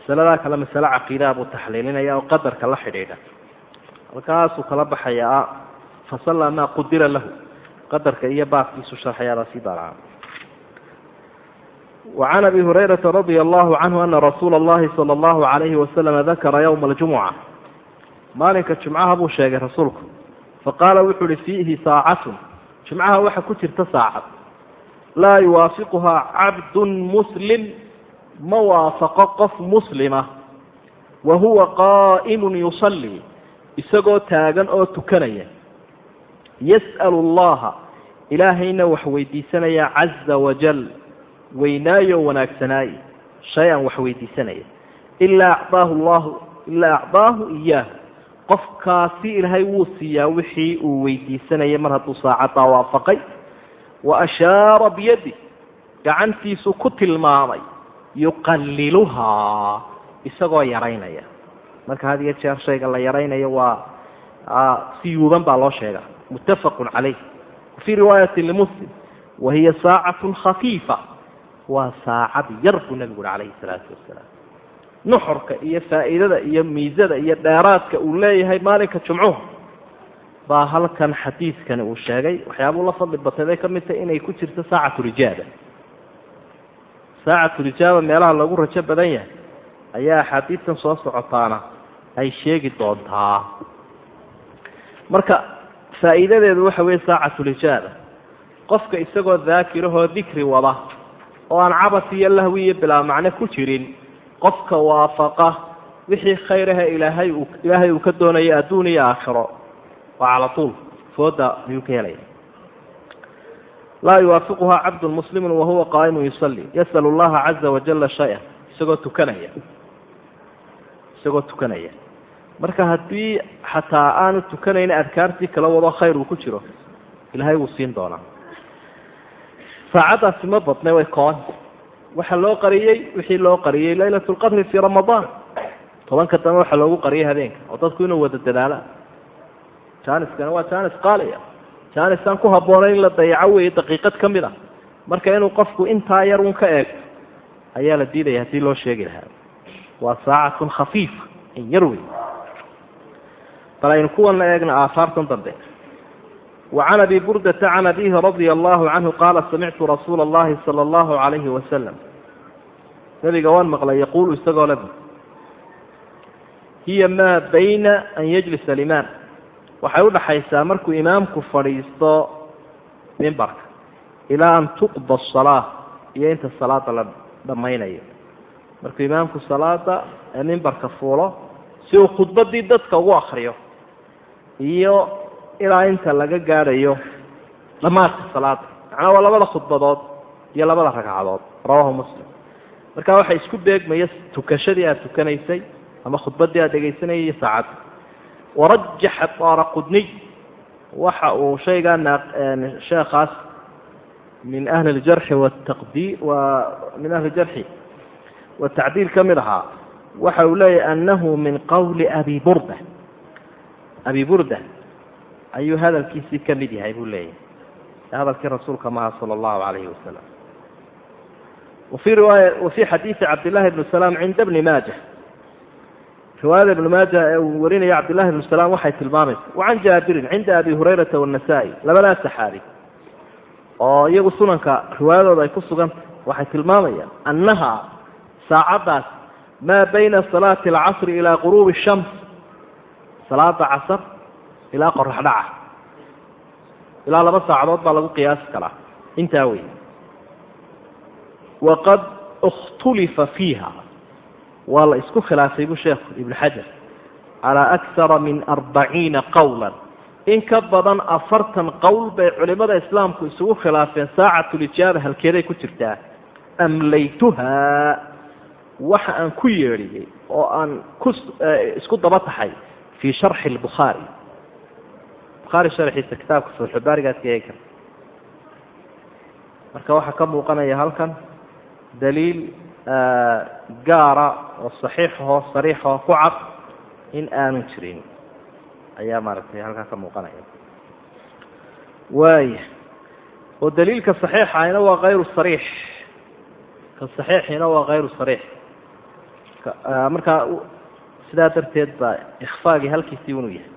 Speaker 1: masaladaa kale masale caqiidaa buu taxliilinaya oo qadarka la xidhiidha. Halkaasuu kala baxayaa ah, fasallaa maa qudira lahu. Qadarka iyo baabkiisu sharxayaadaasii baalaca wacan abi hurayraa radia allahu canhu ana rasuula allahi sala allahu alayhi wasalama dakara yowma aljumuca. Maalinka jumcaha buu sheegay rasuulku. Faqaala wuxuu uhi fiihi saacatun. Jumcaha waxa ku jirta saacad. Laa yuwaafiquhaa cabdun muslim ma waafaqo qof muslima wa huwa qaa'imun yusallii isagoo taagan oo tukanaya yas'alu allaha ilaahayna wax weydiisanaya caza wajal weynaayo wanaagsanaaye shay-an wax weydiisanaya ilaa acdaahu llahu ilaa acdaahu iyaahu qofkaasi ilaahay wuu siiyaa wixii uu weydiisanaya mar hadduu saacaddaa waafaqay wa ashaara biyadi gacantiisu ku tilmaamay yuqaliluhaa isagoo yaraynaya marka had iyo jeer shayga la yaraynayo waa siyuuban baa loo sheega muttafaqun calayh fii riwaayati limuslim wa hiya saacatu khafiifa waa saacad yar buu nabigu uhi calayhi salaatu wasalaam nuxurka iyo faa'iidada iyo miisada iyo dheeraadka uu leeyahay maalinka jumcuhu baa halkan xadiidkani uu sheegay waxyaabuu la fadli batay bay ka mid tahay inay ku jirto saacatu rijaaba saacatu rijaaba meelaha lagu rajo badan yahay ayaa axaadiidtan soo socotaana ay sheegi doontaa. Marka faa'iidadeedu waxa weeye saacatu rijaaba. Qofka isagoo daakirahoo dikri wada oo aan cabas iyo lahwi iyo bilaa macne ku jirin qofka waafaqa wixii khayrahe ilaahay uu ilaahay uu ka doonaya adduun iyo aakhiro. Waa cala tuul fooda ayuu ka helaya laa yuwaafiquhaa cabdun muslimun wahuwa qaa'imun yusalli yas'alu llaha caza wajalla shay-an isagoo tukanaya isagoo tukanaya marka haddii xataa aanu tukanayn adkaartii kala wado khayr uu ku jiro ilaahay wuu siin doonaa saacaddaasi ma badnay way kooban waxaa loo qariyey wixii loo qariyey laylat lqadri fii ramadaan tobanka dambe waxaa loogu qariyay habeenka oo dadku inuu wada dadaala janiskana waa janis qaaliya si aan isaan ku habboonayn la dayaco weeye daqiiqad ka mid ah. Marka inuu qofku intaa yar un ka eegto ayaa la diidaya haddii loo sheegi lahaa. Waa saacatun khafiifa in yar wey bal aynu kuwanna eegna aahaartan dambe wa abi burdata can abiihi radia allahu canhu qaala samictu rasuula allahi sala allahu calayhi wasalam nabiga waan maqlay yaquulu isagoo le hiya maa bayna an yajlisa limaan waxay udhaxaysaa markuu imaamku fadhiisto mimbarka ilaa an tuqda asalaa iyo inta salaada la dhammaynayo markuu imaamku salaada ee mimbarka fuulo si uu khudbadii dadka ugu akriyo iyo ilaa inta laga gaadhayo dhammaadka salaada macnaa waa labada khudbadood iyo labada ragcadood. Rawahu muslim. Marka waxaa isku beegmaya tukashadii aad tukanaysay ama khudbadii aad dhegaysanayay iyo saacadda warajaxa daara qudniy waxa uu shaygaa sheekaas min ahli ljarxi wataqdi wa min ahli ljarxi watacdiil ka mid ahaa waxa uu leeyahy anahu min qawli abi burda abi burda ayuu hadalkiisii ka mid yahay buu leeyahay hadalkii rasuulka maha sala allahu alayhi wasalam riwaaya wafii xadiidi cabdillahi bni salaam cinda bni maaja riwaayada ibnu maaja ee uu warinaya cabdillahi bnu salaam waxay tilmaamaysa. Wacan jaabirin cinda abi hurayrata waannasaa-i labadaa saxaabi oo iyagu sunanka riwaayadooda ay ku sugantah waxay tilmaamayaan annaha saacaddaas maa bayna salaati alcasri ilaa quruubi shams salaada casar ilaa qorax dhaca. Ilaa laba saacadood baa lagu qiyaasi karaa intaa wey waqad ikhtulifa fiiha waa la isku khilaafay buu sheekhu ibnu xajar calaa akara min arbaciina qowlan in ka badan afartan qowl bay culimada islaamku isugu khilaafeen saacatulijaaba halkeeday ku jirtaa. Amlaytuhaa. Waxa aan ku yeedhiyey oo aan ku isku daba taxay fii sharxi lbukhaari bukhaari sharxiisa kitaabka fatxubaarigaad ka eegi marka waxaa ka muuqanaya halkan daliil gaara oo saxiixaho sariixaho ku cad in aanu jirin. Ayaa maaragtay halkaa ka muuqanaya. Waaya oo daliilka saxiixahina waa kayru sariix. Ka saxiixina waa kayru sariix. Markaa sidaa darteed baa ikhfaagii halkiisii unu yahay.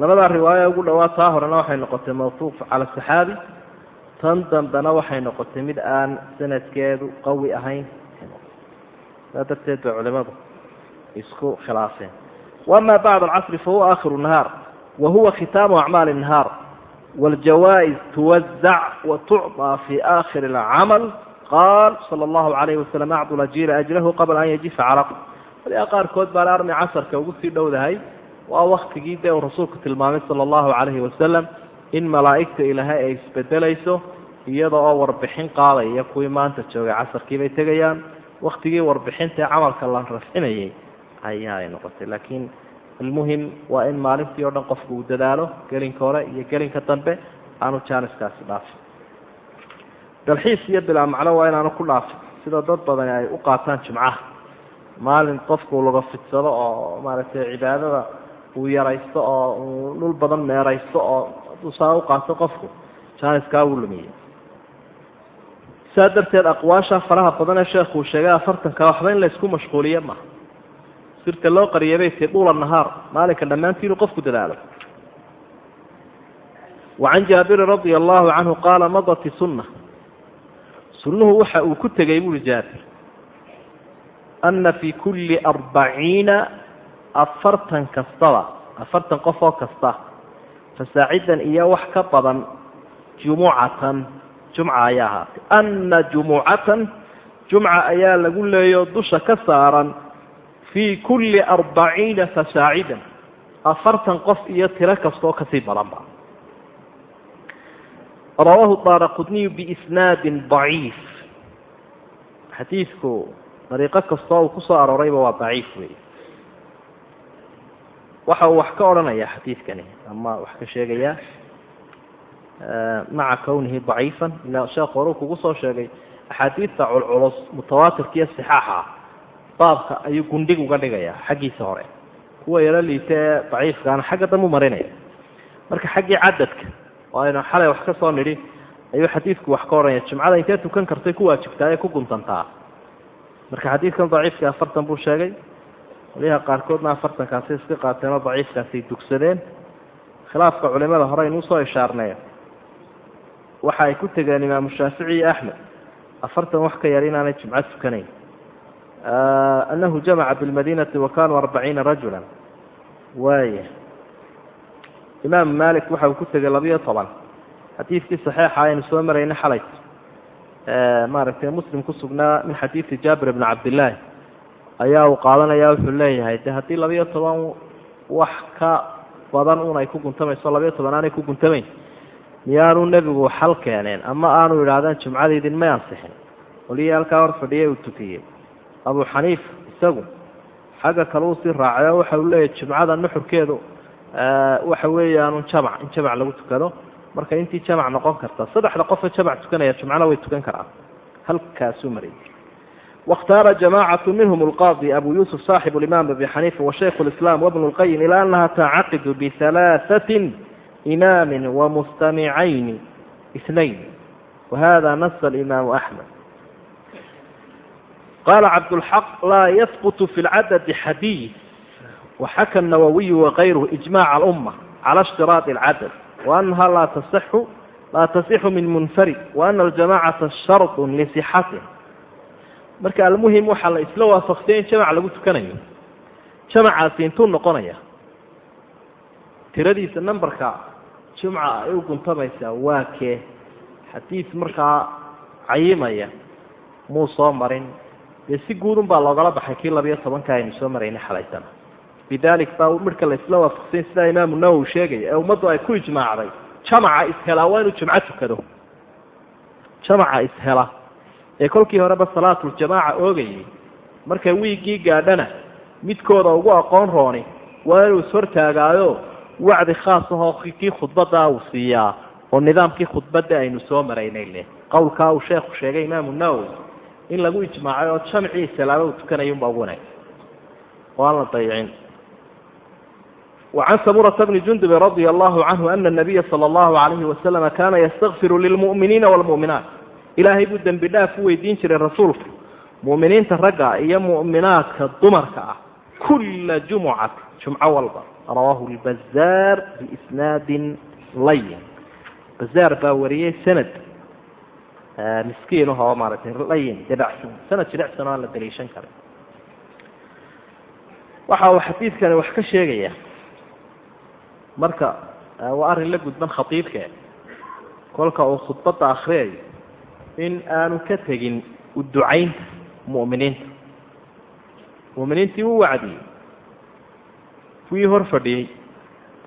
Speaker 1: Labadaa riwaaya ugu dhawaa taa horena waxay noqotay mawquuf cala saxaabi tan dambena waxay noqotay mid aan sanadkeedu qawi ahayn sidaa darteed bay culimadu isku khilaafeen وأma bعd الcصr fahuwa akhiru النahaar wa huwa khitaamu أcmaali النahaar wاljawaaئز tuwaزac وtucطى fi akhir الcamal qaal salى الlahu عalayه waslm acdu ajiila ajlahu qabla an yajifa calaq waligaa qaarkood baan armi casarka ugu sii dhowdahay waa waktigii dee uu rasuulku tilmaamay salى الlahu عalayhi wasalam in malaa'igta ilaahay ay isbedelayso iyada oo warbixin qaadaya kuwii maanta joogay casarkii bay tegayaan. Waktigii warbixinta ee camalka la rafcinayay ayaa ay noqotay. Laakiin almuhim waa in maalintii oo dhan qofku uu dadaalo gelinka hore iyo gelinka dambe aanu jaaniskaasi dhaafin. Dalxiis iyo bilaa macno waa inaanu ku dhaafin. Sida dad badani ay u qaataan jimcaha. Maalin qofku laga fidsado oo maaragtay cibaadada uu yaraysto oo dhul badan meeraysto oo hadduu saa u qaato qofku jaaniskaa wuu lumiyey saa darteed aqwaasha faraha badan ee sheekhu uu sheegay afartanka waxba in la isku mashquuliye maha sirta loo qariyay bay tii duula nahaar maalinka dhammaantii inuu qofku dadaalo. Wacan jaabirin radia allahu canhu qaala madati sunna sunnuhu waxa uu ku tegay buuri jaabir ana fii kulli arbaciina afartan kastaba afartan qof oo kasta fasaacidan iyo wax ka badan jumucatan jumca ayaa ahaatay ana jumucatan jumca ayaa lagu leeyo dusha ka saaran fii kulli arbaciina fasaacidan. Afartan qof iyo tiro kastaoo ka sii badanba rawaahu daara qudniyu biisnaadin daciif. Xadiidku dariiqo kastoo uu ku soo aroorayba waa daciif wey waxa uu wax ka odhanayaa xadiidkani ama wax ka sheegayaa maca kownihi daciifan ila sheekhu horuu kugu soo sheegay axaadiidta culculus mutawaatirka iyo sixaaxa baabka ayuu gundhig uga dhigayaa xaggiisa hore kuwa yaro liita ee daciifkaana xagga dambu marinaya marka xaggii cadadka oo aynu xalay wax ka soo nidhi ayuu xadiidku wax ka odhanaya jimcada intee tukan kartay ku waajibtaa ee ku guntantaa marka xadiidkan daciifka afartan buu sheegay waliyaha qaarkoodna afartankaasi iska qaateenoo daciifkaasay dugsadeen khilaafka culimada hore aynuu soo ishaarnay waxa ay ku tegeen imaamu shaafici iyo axmed afartan wax ka yar inaanay jimco tukanayn anahu jamaca bilmadinati wa kanuu arbaciina rajula waaya imaam malik waxa uu ku tegay labiyo toban. Xadiidkii saxiixa aynu soo marayna xalay maaragtay muslim ku sugnaa min xadiidi jaabir bni cabdillaahi ayaa uu qaadanaya wuxuu leeyahay de haddii labayo toban wax ka badan un ku guntamayso labayo toban ku guntamayn miyaanu nebigu xal keeneen ama aanu idhaahdeen jumcadaydin may ansixin. Qoliyii halkaa hor fadhiyey uu tukiyey. Abuu xaniifa isagu xagga kale uu sii raacay oo waxa uu leeyahy jumcada nuxurkeedu waxa weeyaanu jamac in jamac lagu tukado. Marka intii jamac noqon karta saddexda qofa jamac tukanaya jumcana way tukan karaan. Halkaasuu marayay wakhtaara jamaacatu minhum alqaadi abuu yuusuf saaxibu limaam abi xaniifa wa shaykhu lislaam wabnu lqayim ilaa annaha tacaqidu bialaaati بثaلاثة إmam وmstamiعayn اثnayn وhada nas الإmam أحmed qala cabdالحq laa yثبت في الcadد xadيiث وxakى النawwiي وغayrه إجmاع الأmة عlى اشhtiraaط الcadد وأنha laa taصix min munfarid وأna الجamاcaةa sharط لصxaته marka almuhim waxaa la isla waafaqsay in jamac lagu tukanayo jamacaasi intuu noqonaya tiradiisa numberka jumca ay u guntamaysaa waa kee xadiid markaa cayimaya muu soo marin. Dee si guudun baa loogala baxay kii labiyo tobanka aynu soo maraynay xalaytana. Lidalik baa midhka la isla waafaqsay sidaa imaamu nawowi sheegaya ee ummaddu ay ku ijmaacday jamaca ishelaa waa inuu jumco tukado. Jamaca ishela ee kolkii horeba salaatuljamaaca oogayay markay wiiggii gaadhana midkooda ugu aqoon rooni waa inuu ishortaagaayo wacdi khaas ahoo kii khudbaddaa uu siiyaa oo nidaamkii khudbadda aynu soo maraynay leh qowlkaa uu sheekhu sheegay imaamu nawowi in lagu ijmaacay oo jamcii salaaba uu tukanaya unbaa ugu wanaagsan oo aan la dayicin وعن سمرة بن جندب رضي الله عنه أن النبي صلى الله عليه وسلم كان يستغفر للمؤمنين والمؤمنات ilaahay buu dembi dhaaf u weydiin jiray rasuulka mu'miniinta ragga iyo mu'minaadka dumarka ah kulla jumucati jumco walba rawaahu lbazaar biisnaadin layin bazaar baa wariyey sanad miskiin ahoo maaragtay layin debacsan sanad jilicsan oo aan waxa uu xadiidkani wax ka sheegayaa marka waa arrin la gudban khatiibke kolka uu khudbadda akriyayo in aanu ka tegin u mu'miniinta. Mu'miniintii wuu wacdiyey kuwii hor fadhiyey.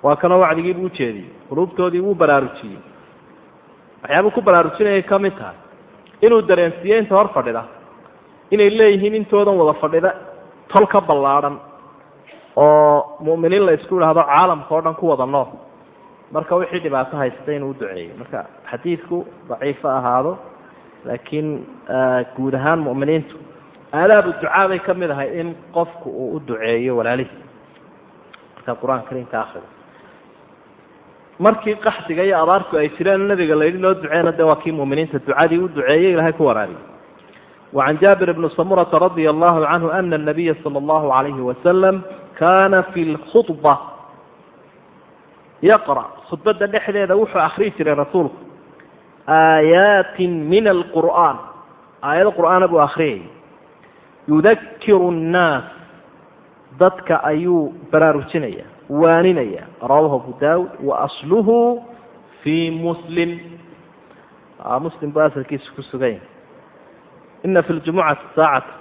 Speaker 1: Waa kanoo wacdigii buu ujeediyey quluubtoodii wuu baraarujiyey. Waxyaabuu ku baraarujinayay ka mid tahay. Inuu dareensiiye inta hor fadhida. Inay leeyihiin intoodan wada fadhida tol ka ballaadhan oo mu'miniin la isku idhaahdo caalamka oo dhan ku wada nool. Marka wixii dhibaato haysta inuu uduceeyo marka xadiidku daciifo ahaado laakiin guud ahaan mu'miniintu aadaabu ducaa bay ka mid ahay in qofku uu u duceeyo walaalihii jirtaa qur'aanka inka akhri markii qaxdiga iyo abaarku ay jireen nabiga layidhi loo duceena de waa kii muminiinta ducadii u duceeyey ilaahay ku waraariyey wacan jaabir bni samurata radia allahu canhu ana anabiya sala allahu alayhi wasalam kaana fi lkhudba yaqra. Khudbadda dhexdeeda wuxuu akhriyi jiray rasuulku aayaatin min alqur'aan. Aayado qur'aana buu akhriyayay yudakiru nnaas dadka ayuu baraarujinaya waaninaya rawahu abu daawud wa asluhu fii muslim muslim buu asalkiisa ku suganya ina fi ljumucati saacata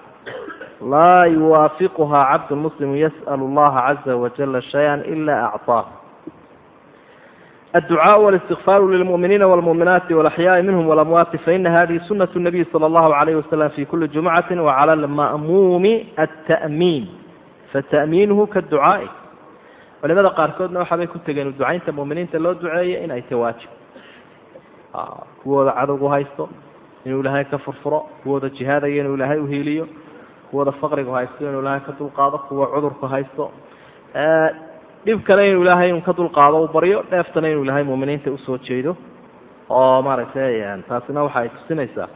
Speaker 1: laa yuwaafiquhaa cabdu muslimu yas'al اllaha caza wajala shaya ila acطaah الدعاء والاستغفار للمؤمنين والمؤمنات والأحياء منهم والأموات فإن هذه سنة النبي صلى الله عليه وسلم في كل جمعة وعلى المأموم fatamiinuhu ka ducaai culimada qaarkoodna waxaabay ku tegeen ducaynta muminiinta loo duceeyo in ay tahy waajib. Ah, kuwooda cadowgu haysto inuu ilaahay ka furfuro kuwooda jihaadaya inuu ilaahay uhiiliyo kuwooda faqrigu haysto inuu ilaahay ka dulqaado kuwa cudurku haysto. Eh, Dhibkana inuu ilaahay un ka dulqaado u baryo dheeftana inuu ilaahay muminiinta u soo jeedo. Oo maaragtay taasina waxa ay tusinaysaa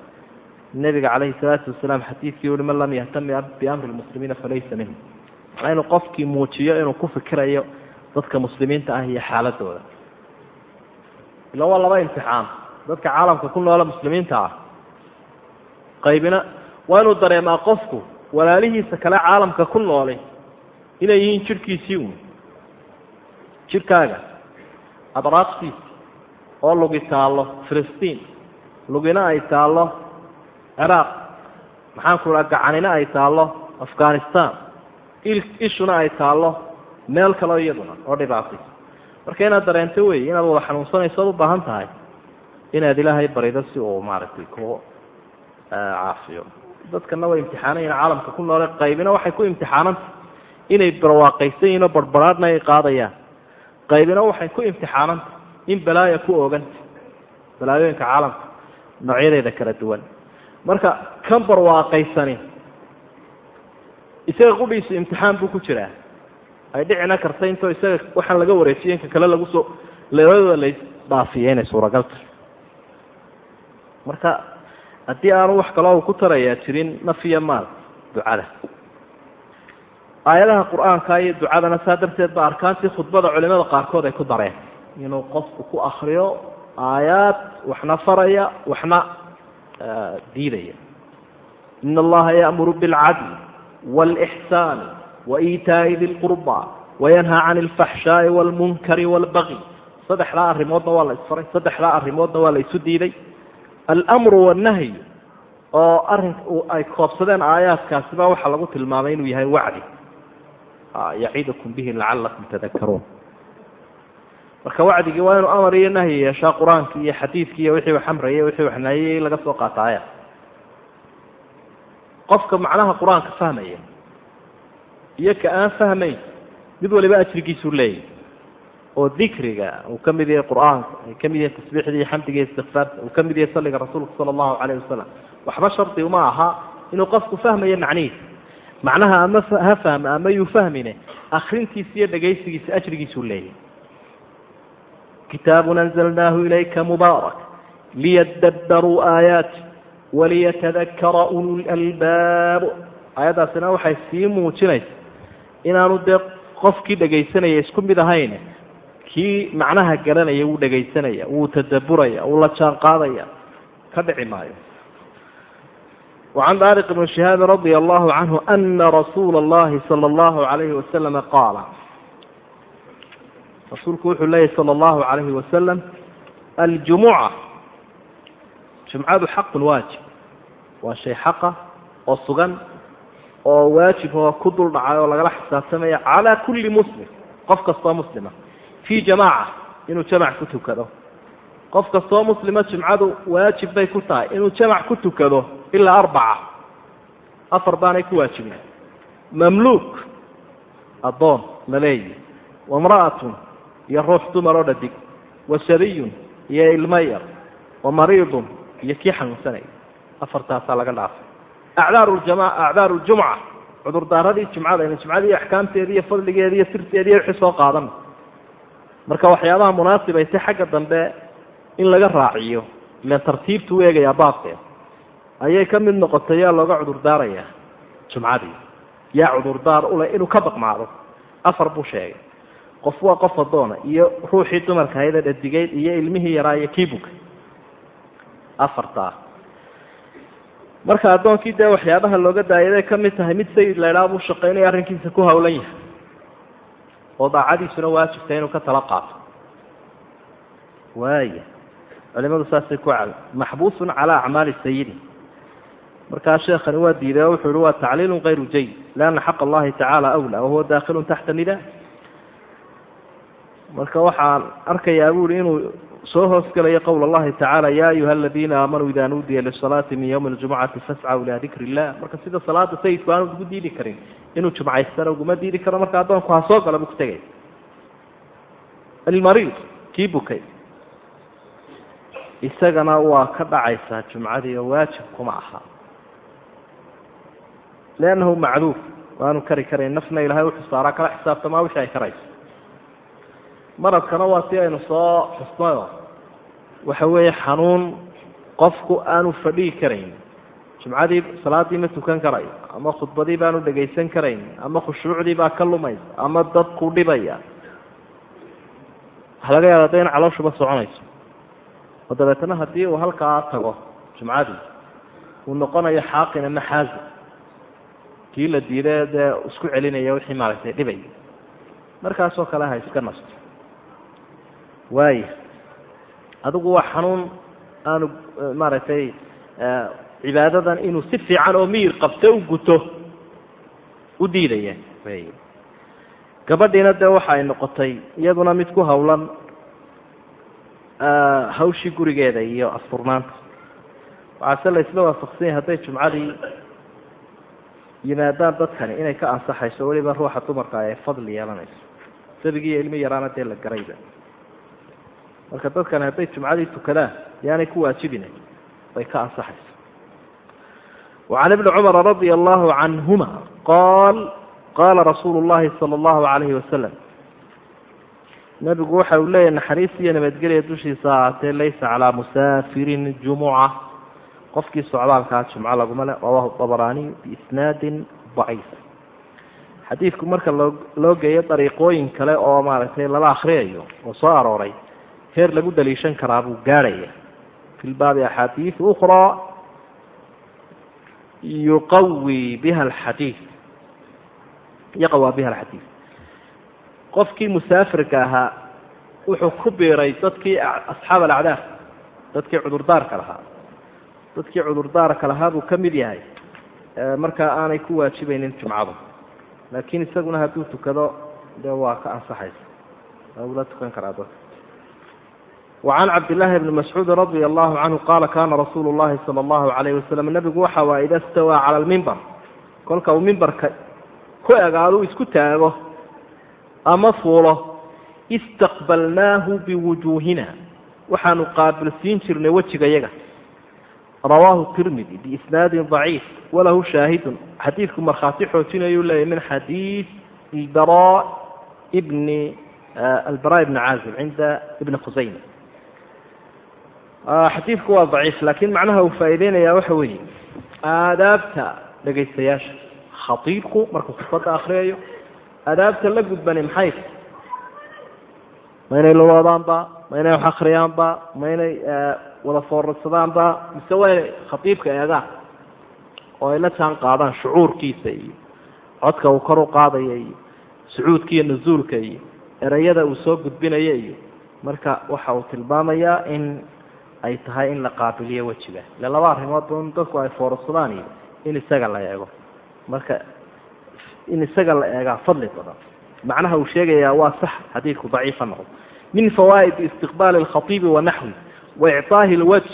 Speaker 1: nebiga calayhi salaatu wasalaam xadiidkii uhi man lam yahtam biamri lmuslimiina falaysa minhu waa inuu qofkii muujiyo inuu ku fikirayo dadka muslimiinta ah iyo xaaladooda. Ila waa laba imtixaan. Dadka caalamka ku noola muslimiinta ah. Qaybina waa inuu dareemaa qofku walaalihiisa kale caalamka ku noolay inay yihiin jirhkiisii un jirkaaga adraaqtiisa oo lugi taallo filistiin lugina ay taallo ciraaq maxaan ku dhaha gacanina ay taallo afghanistan ishuna ay taallo meel kaleo iyaduna oo dhibaatay. Marka inaad dareento wey inaad wada xanuunsanayso oad u baahan tahay inaad ilaahay barido si uu maaragtay ku caafiyo. Dadkana way imtixaanayiin caalamka ku noole qaybina waxay ku imtixaananta inay barwaaqaysan yihiin oo barbaraadhna ay qaadayaan. Qaybina waxay ku imtixaananta in balaaya ku ooganta balaayooyinka caalamka noocyadeeda kala duwan. Marka kan barwaaqaysani isaga qudhiisu imtixaan buu ku jiraa. Ay dhicina karta intoo isaga waxaan laga wareejiye inka kale lagu soo labadooda laysdhaafiya inay suuragalta marka haddii aanu wax kaloo ku tarayaa jirin nafiya maal ducada. Aayadaha qur'aanka iyo ducadana saa darteed ba arkaantii khudbada culimada qaarkood ay ku dareen. Inuu qofku ku akriyo aayaad waxna faraya waxna diidaya. In allaha ya'muru bilcadl wاlإxsaan waإitaaءi di lqurba wayanhaa can اlfaxshaaءi wاlmunkari wاlbagi saddexdaa arrimoodna waa la isfaray saddexdaa arrimoodna waa la isu diiday almru wالnahyu oo arrin ay koobsadeen aayaadkaasiba waxaa lagu tilmaamay inuu yahay wacdi yaciidukum bihi lacalakum tadakaruun marka wacdigii waa inuu amar iyo nahyi yeeshaa qur-aanki iyo xadiidki iyo wixii wax amrayay wixii wax nahiyey laga soo qaata aayad qofka macnaha qur'aanka fahmaya iyo ka aan fahmayn mid waliba ajrigiisuu leeyahy oo dikriga uu ka mid yahay qur'aanka ay ka mid yahay tasbiixda iyo xamdiga iyo istikfaarta uu ka mid yahay salliga rasuulka sala allahu calayh wasalam waxba shardi uma aha inuu qofku fahmayo macnihiisa macnaha ama ha fahma ama yuu fahmine akrintiisa iyo dhegaysigiisa ajrigiisuu leeyahy kitaabun anzalnaahu ilayka mubaarak liyadabbaruu aayaati waliyatadakara ulu lalbaab aayaddaasina waxay sii muujinaysa inaanu dee qofkii dhegaysanaya isku mid ahayn kii macnaha garanaya wuu dhegaysanaya wuu tadaburaya wuu la jaan qaadaya ka dhici maayo وعن طارق بن شهاب رضي الله عنه أن رسول الله صلى الله عليه وسلم قال rasuulku wuxuu leeyahy salى الlahu عalayhi wasalam aljumuca jumcadu xaqun waajib. Waa shay xaqa oo sugan oo waajib oo ku dul dhacay oo lagala xisaabtamaya calى kuli muslim. Qof kastoo muslima fii jamaaca inuu jamac ku tukado. Qof kastoo muslima jumcadu waajib bay ku tahay. Inuu jamac ku tukado ilaa arbaca. Afar baanay ku waajibna mamluuk addoon la leeyihi wamra'atun iyo ruux dumar oo dhadig. Wa sabiyun iyo ilmo yar. Wa mariidun iyo kii xanuunsanaya afartaasaa laga dhaafay. Acdaaru ljumca cudurdaaradii jumcada ina jumcadii axkaamteedii iyo fadligeedi iyo sirteedii wixii soo qaadana marka waxyaabaha munaasibay si xagga dambe in laga raaciyo ilan tartiibtu u eegayaa baabkeeda ayay ka mid noqotay yaa looga cudurdaarayaa jumcadii. Yaa cudurdaar uleh inuu ka baqmaado. Afar buu sheegay. Qof waa qof adoona iyo ruuxii dumarka hayda dhadigeyd iyo ilmihii yaraa iyo kii buka afartaa marka addoonkii dee waxyaabaha looga daayaday ka mid tahay mid sayid laydhaa buu shaqaynaya arrinkiisa ku hawlan yahay. Oo daacadiisuna waajibta inuu ka tala qaato. Waaya culimadu saasay ku cal maxbuusun calaa acmaali sayidi markaa sheekhani waa diiday oo wuxuu ihi waa tacliilun kayru jayid lianna xaq allahi tacaala awlaa wahuwa daakilun taxta nida. Marka waxaan arkayaa buuhi inuu soo hoosgelayo qowl allahi tacaala ya ayuha aladiina aamanuu ida nuudiya lisalaati min ywmi ljumucati fascaw ilaa dikri illah marka sida salaada sayidku aanu ugu diidi karin inuu jumcaystana uguma diidi karo marka addoonku ha soo gala buu ku tegay. Almariid kii bukay isagana waa ka dhacaysaa jumcadii oo waajib kuma aha. Liannahu macduur waanu kari karayn nafna ilahay wuxuu saaraa kala xisaabtamaa wixii ay karayso. Maradkana waa si aynu soo xusnayo waxa weeye xanuun qofku aanu fadhigi karayn. Jumcadii salaadii ma tukan karayo ama khudbadii baanu dhegaysan karayn ama khushuucdii baa ka lumaysa ama dadku dhibaya. Waxa laga yaaba da in calooshuba soconayso. Oo dabeetana haddii uu halkaa tago jumcadii uu noqonayo xaaqin ama xaazin kii la diiday dee isku celinaya wixii maaragtay dhibay. Markaasoo kale ha iska nasto waaya adigu waa xanuun aanu maaragtay cibaadadan inuu si fiican oo miyir qabto u guto u diidaya. Gabadhiina dee waxa ay noqotay iyaduna mid ku hawlan hawshii gurigeeda iyo asturnaanta. Waxaase la isla waafaqsan yahay hadday jumcadii yimaadaan dadkani inay ka ansaxayso weliba ruuxa dumarka ay fadli yeelanayso. Sabigii iyo ilmi yaraana dee la garayba marka dadkan hadday jumcadii tukadaan yaanay ku waajibinayn bay ka ansaxayso wacan ibni cumara radia allaahu canhuma qaal qaala rasuul llaahi sala allahu calayhi wasalam nebigu waxa uu leeyahy naxariis iyo nabadgelya dushiisa ahaatee laysa calaa musaafirin jumuca. Qofkii socdaalkaa ah jumco laguma leh rawaahu dabaraaniy biisnaadin daciif. Xadiidku marka loo loo geeyo dariiqooyin kale oo maaragtay lala akhriyayo oo soo arooray heer lagu daliishan karaa buu gaadhaya fi baabi axaadiid ukraa yuqawi biha alxadii yaqawaa biha alxadiid. Qofkii musaafirka ahaa wuxuu ku biiray dadkii asxaab alacdaaf dadkii cudurdaarka lahaa. Dadkii cudurdaarka lahaa buu ka mid yahay markaa aanay ku waajibaynin jumcadu laakiin isaguna hadduu tukado dee waa ka ansaxaysa. Waa ula tukan karaa dadka wacan cabdilaahi bni mascuudi radia allahu canhu qaala kaana rasuulu llahi sala allahu calayhi wasalam nebigu waxa waa ida stawaa cala almimbar kolka uu mimbarka ku egaadu isku taago ama fuulo istaqbalnaahu biwujuuhina waxaanu qaabilsiin jirnay wejigayaga rawaahu tirmidi biisnaadin daciif walahu shaahidun xadiidku markhaati xoojinayuu leeyahy min xadiid ibara bni albara ibni caazim cinda ibni khusayma xadiidku waa daciif laakiin macnaha uu faa'iideynaya waxa weeye. Aadaabta dhegaystayaasha khatiibku markuu khudbadda akriyayo aadaabta la gudbani maxay? Ma inay luloodaanba ma inay wax akriyaanba ma inay wada foorarsadaanba mise waa inay khatiibka eegaan oo ay la jaan qaadaan shucuurkiisa iyo codka uu kor u qaadaya iyo sucuudka iyo nusuulka iyo ereyada uu soo gudbinaya iyo marka waxa uu tilmaamayaa in ay tahay in la qaabiliyo wejiga. Ile laba arrimoodba un dadku ay foorsadaan iyo in isaga la eego. Marka in isaga la eegaa fadli badan. Macnaha uu sheegayaa waa sax xadiidku daciifa noqdo. Min fawaa'id istiqbaali alkhaiibi wanaxwi waicطaahi اlwaj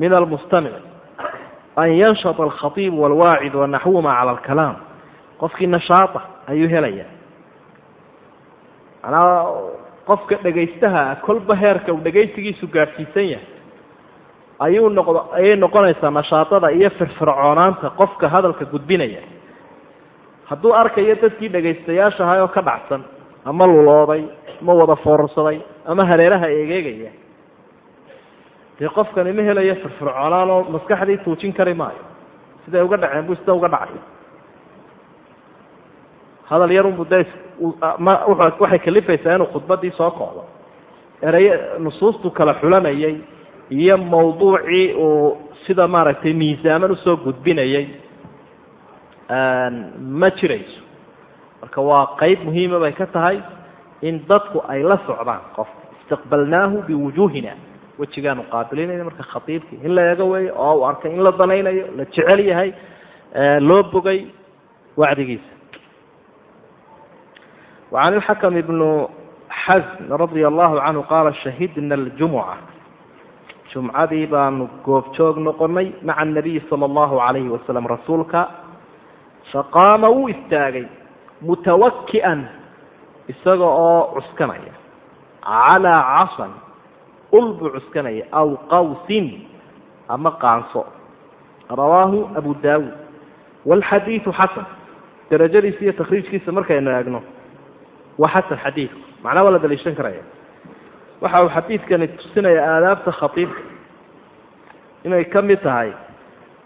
Speaker 1: min almustamic an yanshata alkhaiibu walwaacid wanaxwuhumaa cala alkalaam. Qofkii nashaata ayuu helayaa. Manaa qofka dhegaystaha kolba heerka uu dhegaysigiisu gaadhsiisan yahay. Ayuu noqdo ayay noqonaysaa nashaadada iyo firfircoonaanta qofka hadalka gudbinaya. Hadduu arkayo dadkii dhegaystayaasha ahay oo ka dhacsan ama lulooday ama wada foorsaday ama hareeraha eegeegaya dee qofkani ma helayo firfircoonaan oo maskaxdii tuujin kari maayo. Siday uga dhaceen buu sida uga dhacay. Hadal yarunbu de waxay kalifaysaa inuu khudbadii soo kocdo erey nusuustu kala xulanayay iyo mawduucii uu sida maaragtay miisaaman u soo gudbinayay ma jirayso. Marka waa qeyb muhiima bay ka tahay in dadku ay la socdaan qof. Istaqbalnaahu biwujuuhina wejigaanu qaabilinayna marka khatiibkii in la eego weeyo oo uu arkay in la danaynayo la jecel yahay loo bogay wacdigiisa وعن الحكم بن xزم رضي الله عنه قال شhهدna الجمعة جuمعadii baanu goobjoog noqonay مaعa النبي صلى الله عليه وسلم رasuulka فaqاama wuu istaagay متوkiئا isaga oo cuskanaya عalى caصا ul buu cuskanaya أو qawsin ama qaanso rawaahu أbu dawud والxadيiث xasن darajadiisa iyo تkriijkiisa markaynu eegno waa xasan xadiidku macnaa waa la daliishan karaya. Waxa uu xadiidkani tusinaya aadaabta khaiibka inay ka mid tahay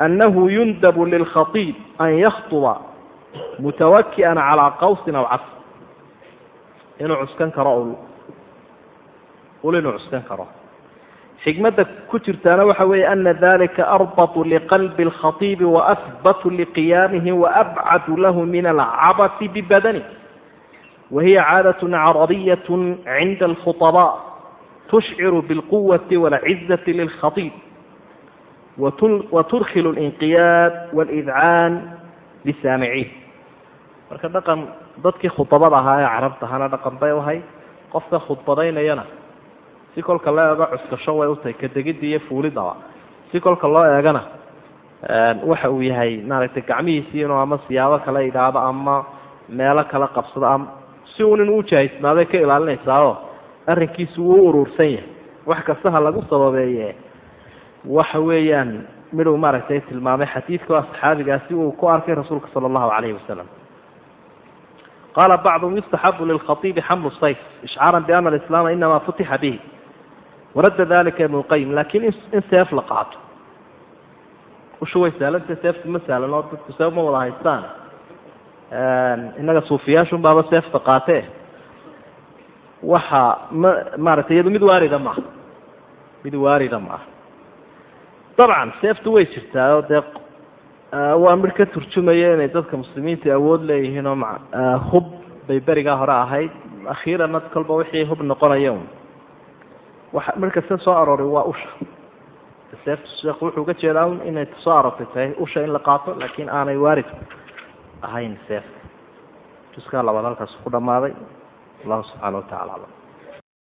Speaker 1: annahu yundabu lilkhaiib an yakhtuba mutawaki'an calaa qawsin aw casr. Inuu cuskan karo ul inuu cuskan karo. Xikmadda ku jirtaana waxa weeye ana dalika arbatu liqalbi اlkhaiibi waahbatu liqiyaamihi waabcadu lahu min alcabasi bibadani wahiya caadaة carabiyaة cinda alkhuطabاء tushciru bilquwati walcizati lilkhaiib watudkilu linqiyaad walidcaan lisaamiciin marka dhaqan dadkii khudabada ahaa ee carabta ahana dhaqan bay uhay qofka khudbadaynayana si kolka loo eego cuskasho way utahay kadegidda iyo fuulidaba si kolka loo eegana waxa uu yahay maaragtay gacmihiisii inuu ama siyaabo kale idhaahdo ama meelo kala qabsado ama si uun inuu ujahaysnaaday ka ilaalinaysaao arrinkiisu wuu u urursan yahay. Wax kastaha lagu sababeeye waxa weeyaan miduu maaragtay tilmaamay xadiidka asxaabigaasi uu ku arkay rasuulka sala allahu calayhi wasalam qaala bacduhum yustaxabu lilkhaiibi xamlu sayf. Ishcaaran biana alislaama inamaa futixa bihi. Waradda dalika ibnu lqayim laakiin in seef la qaato. Ushu way saalanta seeftu ma sahlan oo dadku seef ma wada haystaan innaga suufiyaashun baaba seefta qaatee. Waxa ma maaragtay iyadu mid waarida maaha mid waarida maaha dabcan seeftu way jirtaa oo dee waa mid ka turjumaya inay dadka muslimiinta awood leeyihiin oo hub bay berigaa hore ahayd. Akhiiranna kolba wixii hub noqonaya un waxa markasta soo arooray waa usha. Seeftu sheekhu wuxuu uga jeedaa un inay soo aroortay tahay usha in la qaato laakiin aanay waarid ahayn seefta juskaa labaad halkaas ku dhammaaday. Allahu subxaana wa tacala aclam